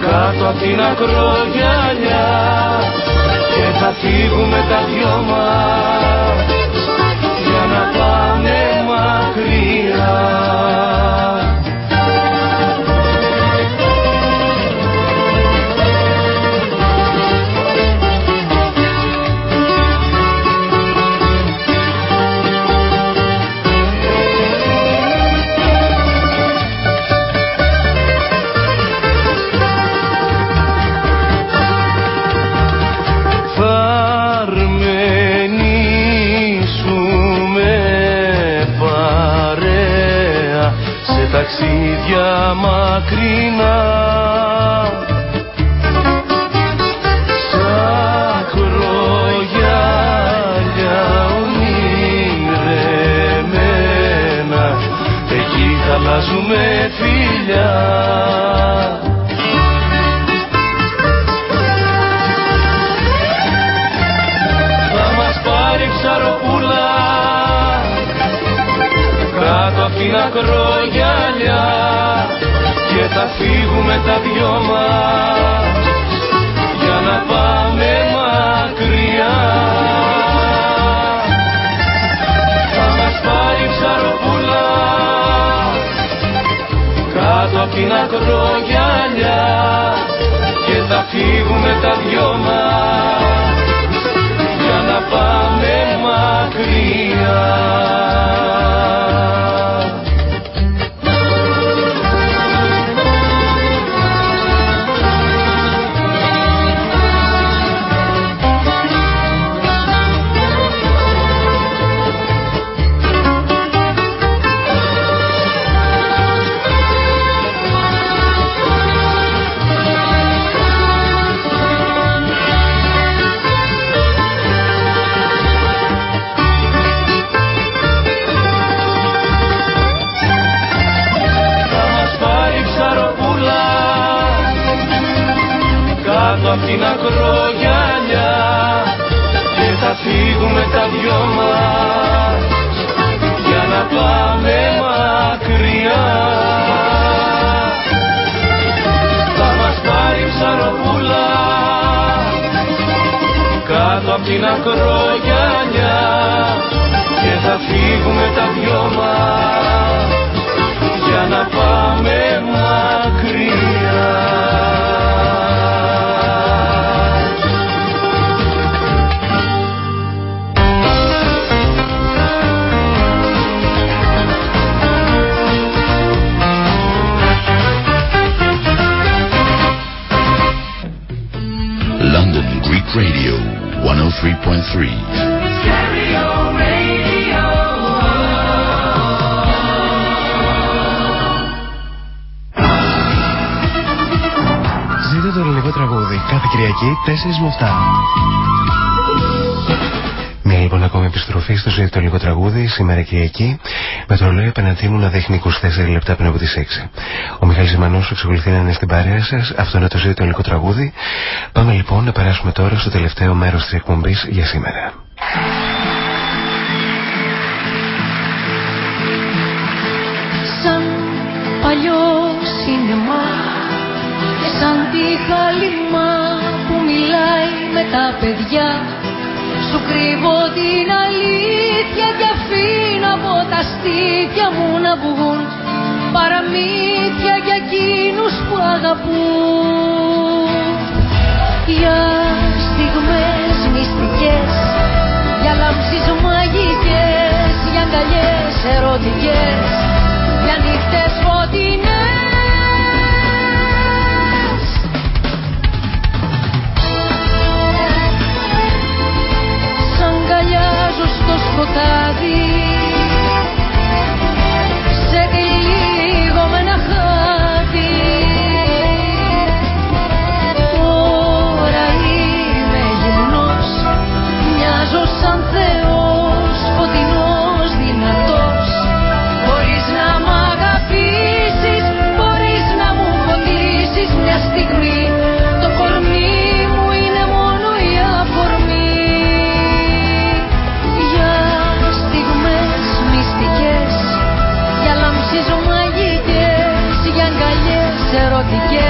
κάτω απ' την ακρογιαλιά και θα φύγουμε τα δυο μας για να πάμε μακριά. Ταξίδια μακρινά. Σαν κρογιάλια ονειρεμένα. Εκεί θα αλλάζουμε φιλιά. Θα μας πάρει ψαροπούλα. Κάτω απ' την ακρογιάλια και θα φύγουμε τα δυο μας για να πάμε μακριά. Θα μας πάρει ψαροπούλα κάτω απ' την ακρογιαλιά και θα φύγουμε τα δυο μας για να πάμε μακριά. Κάτω απ' την ακρογιαλιά και θα φύγουμε τα δυο μας 103.3. Ζείτε το ελληνικό τραγούδι κάθε Κυριακή 4 με 7. Μια λοιπόν ακόμη επιστροφή στο ζωή το λίγο τραγούδι σήμερα Κυριακή με το ρολόι απέναντί μου να δείχνει 24 λεπτά πριν από τις 6. Ο Μιχάλης Ζημανός εξακολουθεί να είναι στην παρέα σας. Αυτό είναι το ζωή το ελληνικό τραγούδι. Πάμε λοιπόν να περάσουμε τώρα στο τελευταίο μέρος της εκπομπής για σήμερα. Σαν παλιό σινεμά σαν τη χαλιμά που μιλάει με τα παιδιά. Σου κρύβω την αλήθεια και αφήνω από τα στήθια μου να βγουν. Παραμύθια για εκείνους που αγαπούν για στιγμές μυστικές για λάμψεις μαγικές για αγκαλιές ερωτικές για νύχτες φωτεινές. Σαν αγκαλιάζω στο σκοτάδι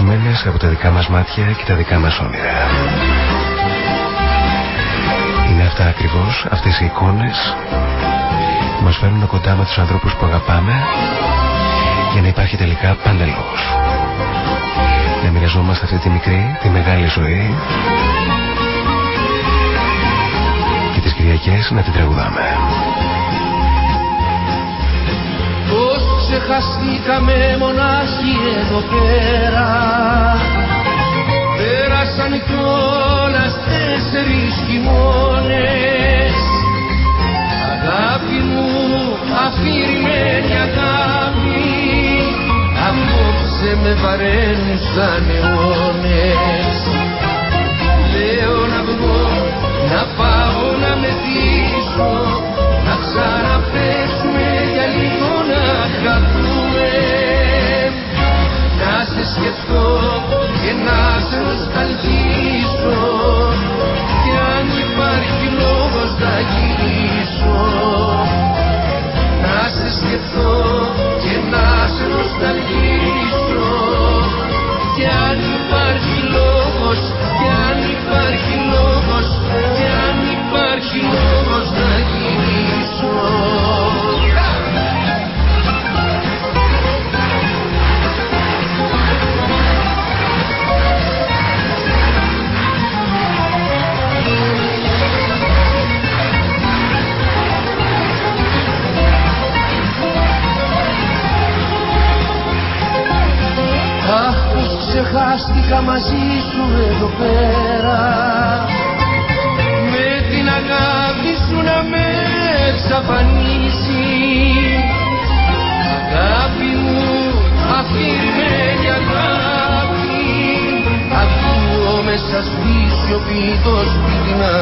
φωτισμένες από τα δικά μας μάτια και τα δικά μας όνειρα. Είναι αυτά ακριβώς, αυτές οι εικόνες που μας φέρνουν κοντά με τους ανθρώπους που αγαπάμε για να υπάρχει τελικά πάντα λόγος. Να μοιραζόμαστε αυτή τη μικρή, τη μεγάλη ζωή και τις Κυριακές να την τραγουδάμε. Ξεχαστήκαμε μονάχοι εδώ πέρα. Πέρασαν κιόλας τέσσερις χειμώνες. Αγάπη μου, αφηρημένη αγάπη Απόψε με βαραίνουν σαν αιώνες. Λέω να βγω, να πάω να με δίσω και να σε νοσταλγίσω Και αν υπάρχει λόγος να γυρίσω. Να σε σκεφτώ και να σε νοσταλγίσω ξεχάστηκα μαζί σου εδώ πέρα. Με την αγάπη σου να με εξαφανίσει. Αγάπη μου αφηρημένη αγάπη. Ακούω μέσα στη σιωπή το σπίτι να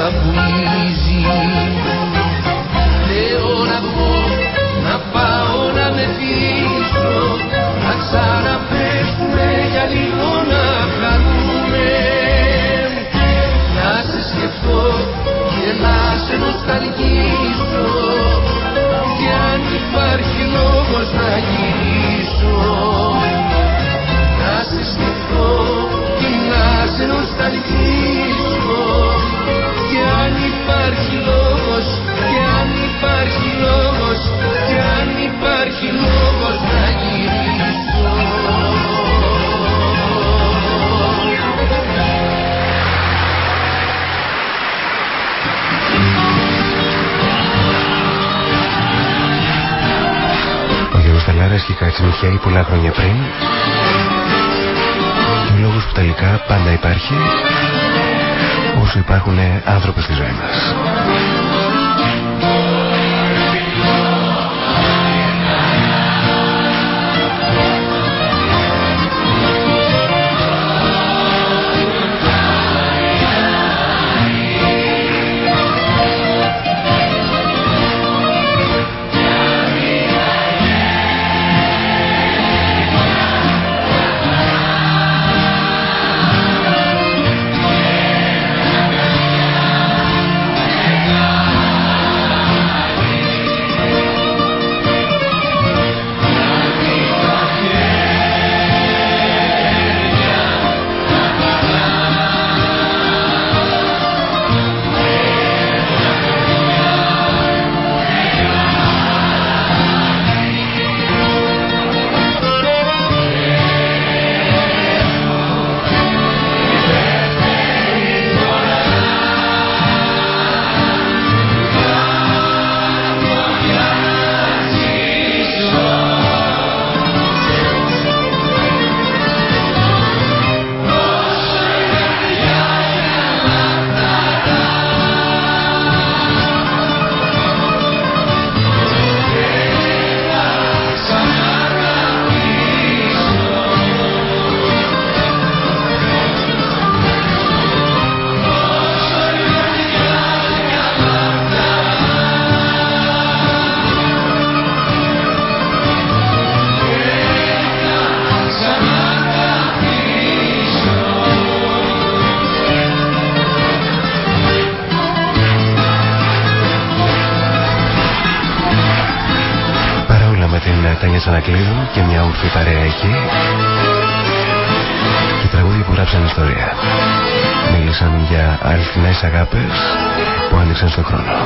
χρόνια πριν και ο λόγος που τελικά πάντα υπάρχει όσο υπάρχουν άνθρωποι στη ζωή μας. Χρόνο.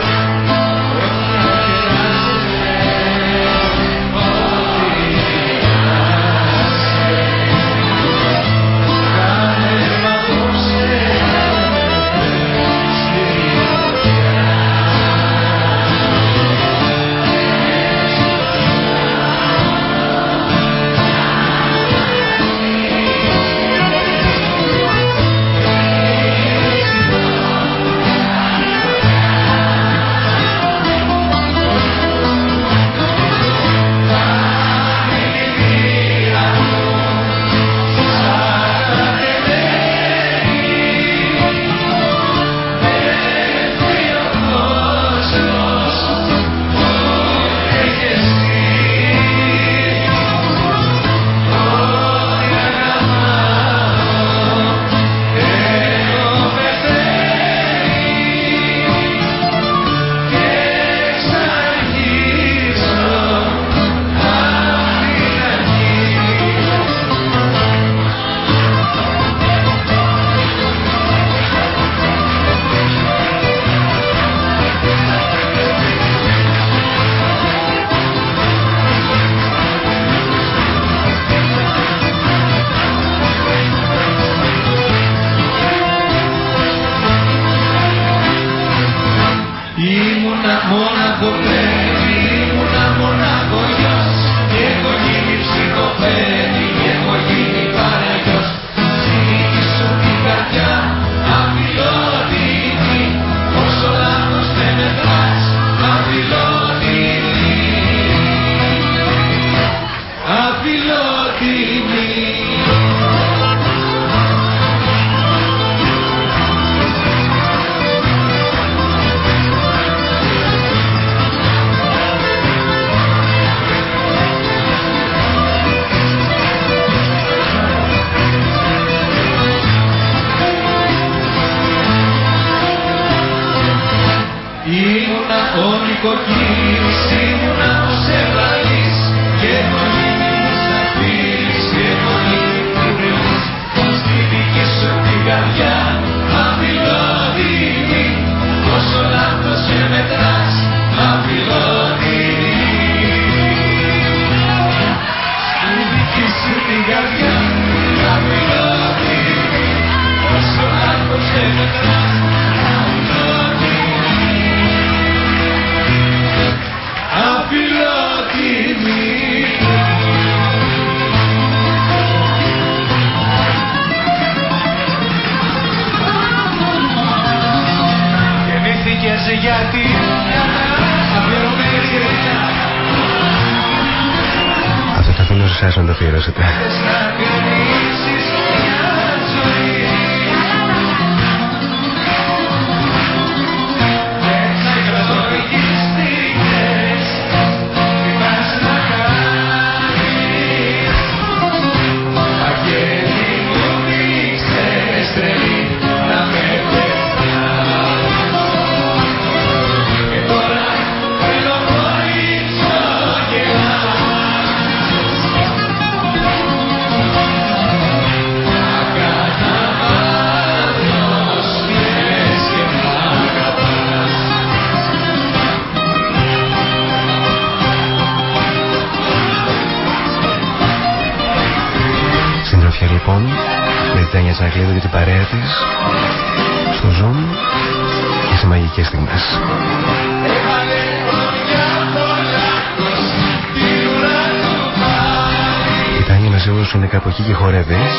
εκεί και χορεύεις.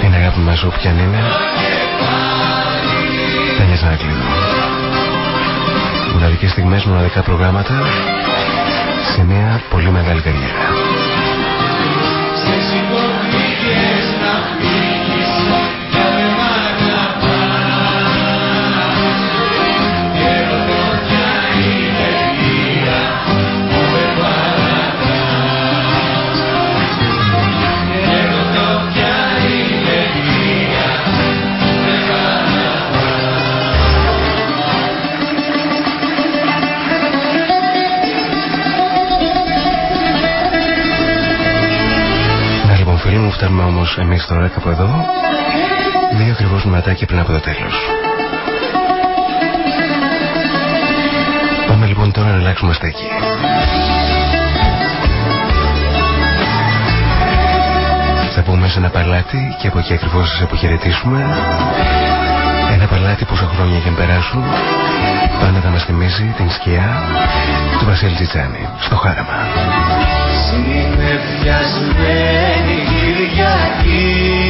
Την αγάπη μας όπου κι είναι. Δεν λες να κλείνω. Μοναδικές στιγμές, μοναδικά προγράμματα. Σε μια πολύ μεγάλη καριέρα. Εμείς τώρα κάπου εδώ δύο ακριβώς ματάκια πριν από το τέλος. Πάμε λοιπόν τώρα να αλλάξουμε στέκη. Θα πούμε σε ένα παλάτι και από εκεί ακριβώς σας αποχαιρετήσουμε. Ένα παλάτι που όσα χρόνια και περάσουν πάντα θα μας θυμίζει την σκιά του Βασίλη Τζιτζάνη στο χάραμα. Συνεφιασμένη Κυριακή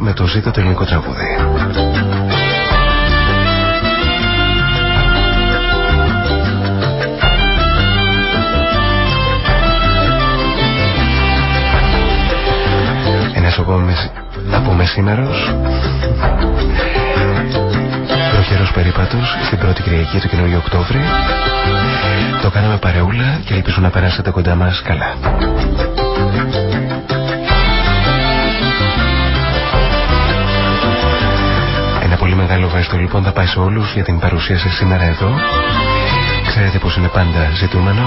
με το ζήτο το ελληνικό τραγούδι. Ένας από μεσήμερος Προχερός περίπατος στην πρώτη Κυριακή του καινούργιου Οκτώβρη Το κάναμε παρεούλα και ελπίζω να περάσετε κοντά μας καλά μεγάλο ευχαριστώ λοιπόν θα πάει σε όλους για την παρουσία σας σήμερα εδώ Ξέρετε πως είναι πάντα ζητούμενο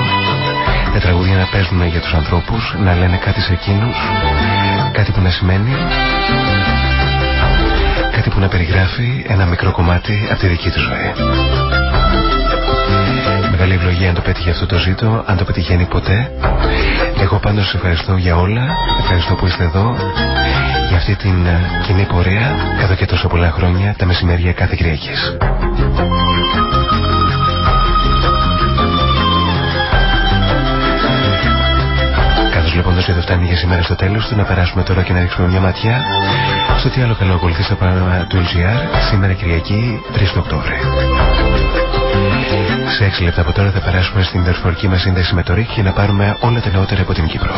τα τραγούδια να παίζουν για τους ανθρώπους να λένε κάτι σε εκείνους κάτι που να σημαίνει κάτι που να περιγράφει ένα μικρό κομμάτι από τη δική του ζωή. Μεγάλη ευλογία αν το πέτυχε αυτό το ζήτο, αν το πετυχαίνει ποτέ. Εγώ πάντως σας ευχαριστώ για όλα, ευχαριστώ που είστε εδώ για αυτή την ε, κοινή πορεία εδώ και τόσο πολλά χρόνια τα μεσημέρια κάθε Κυριακής. λοιπόν το σχέδιο φτάνει για σήμερα στο τέλος του να περάσουμε τώρα και να ρίξουμε μια ματιά στο τι άλλο καλό ακολουθεί στο πρόγραμμα του LGR σήμερα Κυριακή 3 του Οκτώβρη. Σε 6 λεπτά από τώρα θα περάσουμε στην δορυφορική μας σύνδεση με το ΡΙΚ για να πάρουμε όλα τα νεότερα από την Κύπρο.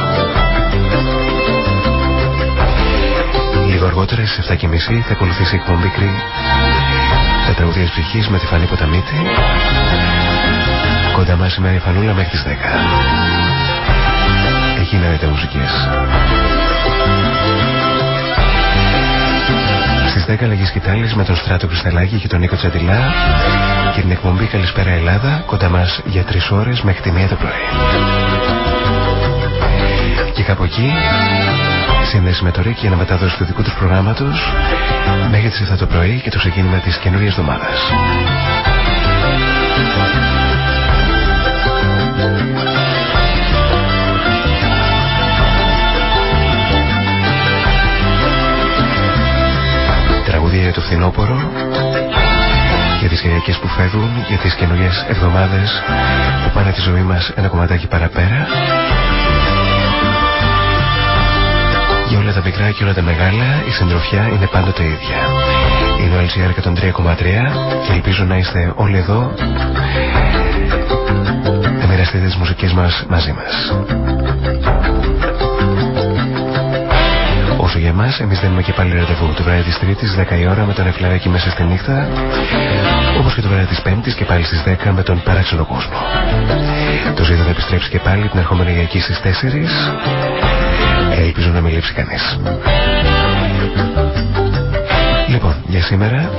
Λίγο αργότερα στις 7.30 θα ακολουθήσει η εκπομπή κρύ τα τραγουδία ψυχής με τη Φανή Ποταμίτη κοντά μας σήμερα η Φανούλα μέχρι τις 10 γίνανε μουσικές. Στις 10 λέγει Σκητάλης με τον Στράτο Κρυσταλάκη και τον Νίκο Τσαντιλά και την εκπομπή Καλησπέρα Ελλάδα κοντά μας για 3 ώρες μέχρι τη 1 το πρωί. Και κάπου εκεί σύνδεση με το Ρίκ για να μεταδώσει το δικού του προγράμματος μέχρι τις 7 το πρωί και το ξεκίνημα της καινούριας εβδομάδας. τραγούδια για το φθινόπωρο για τις Κυριακές που φεύγουν για τις καινούριες εβδομάδες που πάνε τη ζωή μας ένα κομματάκι παραπέρα για όλα τα μικρά και όλα τα μεγάλα η συντροφιά είναι πάντοτε ίδια είναι ο LCR 103,3 και ελπίζω να είστε όλοι εδώ να μοιραστείτε τις μουσικές μας μαζί μας Όσο για εμάς, εμείς δίνουμε και πάλι ραντεβού το βράδυ της Τρίτης, 10 η ώρα με τον Εφλαράκι μέσα στη νύχτα. Όπως και το βράδυ της Πέμπτης και πάλι στις 10 με τον παράξενο κόσμο. Το ζήτημα θα επιστρέψει και πάλι την ερχόμενη Κυριακή στις 4. Ελπίζω να μην λείψει κανείς. Λοιπόν, για σήμερα,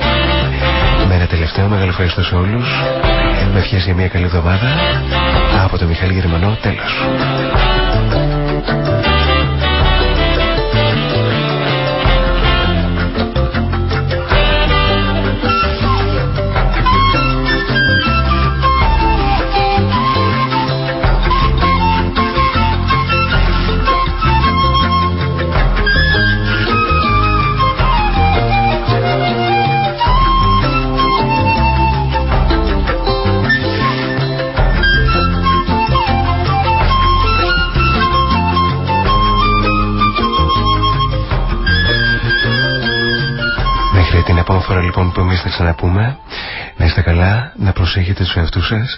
με ένα τελευταίο μεγάλο ευχαριστώ σε όλους. Με ευχές για μια καλή εβδομάδα. Από τον Μιχάλη Γερμανό, τέλος. Λοιπόν που εμείς θα ξαναπούμε να είστε καλά, να προσέχετε τους εαυτούς σας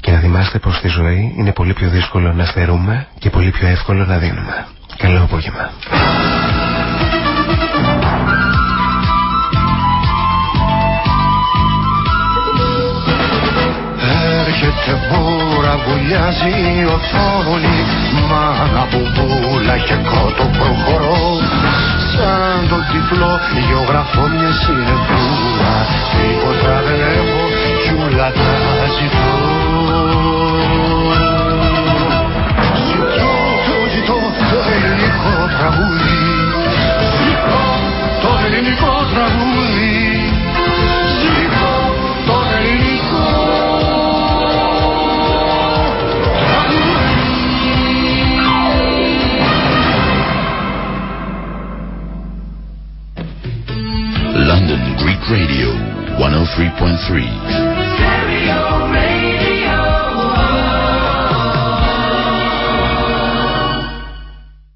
και να θυμάστε πως στη ζωή είναι πολύ πιο δύσκολο να στερούμε και πολύ πιο εύκολο να δίνουμε. Καλό απόγευμα. Έρχεται μπούρα, βουλιάζει η οθόνη Μάνα μπουμπούλα και κότο προχωρώ Σαν το τυφλό γεωγραφώ μια συνεπούρα Τίποτα δεν έχω κι όλα τα ζητώ. Ζητώ, το ζητώ το ελληνικό τραγούδι. Ζητώ το ελληνικό τραγούδι 103.3.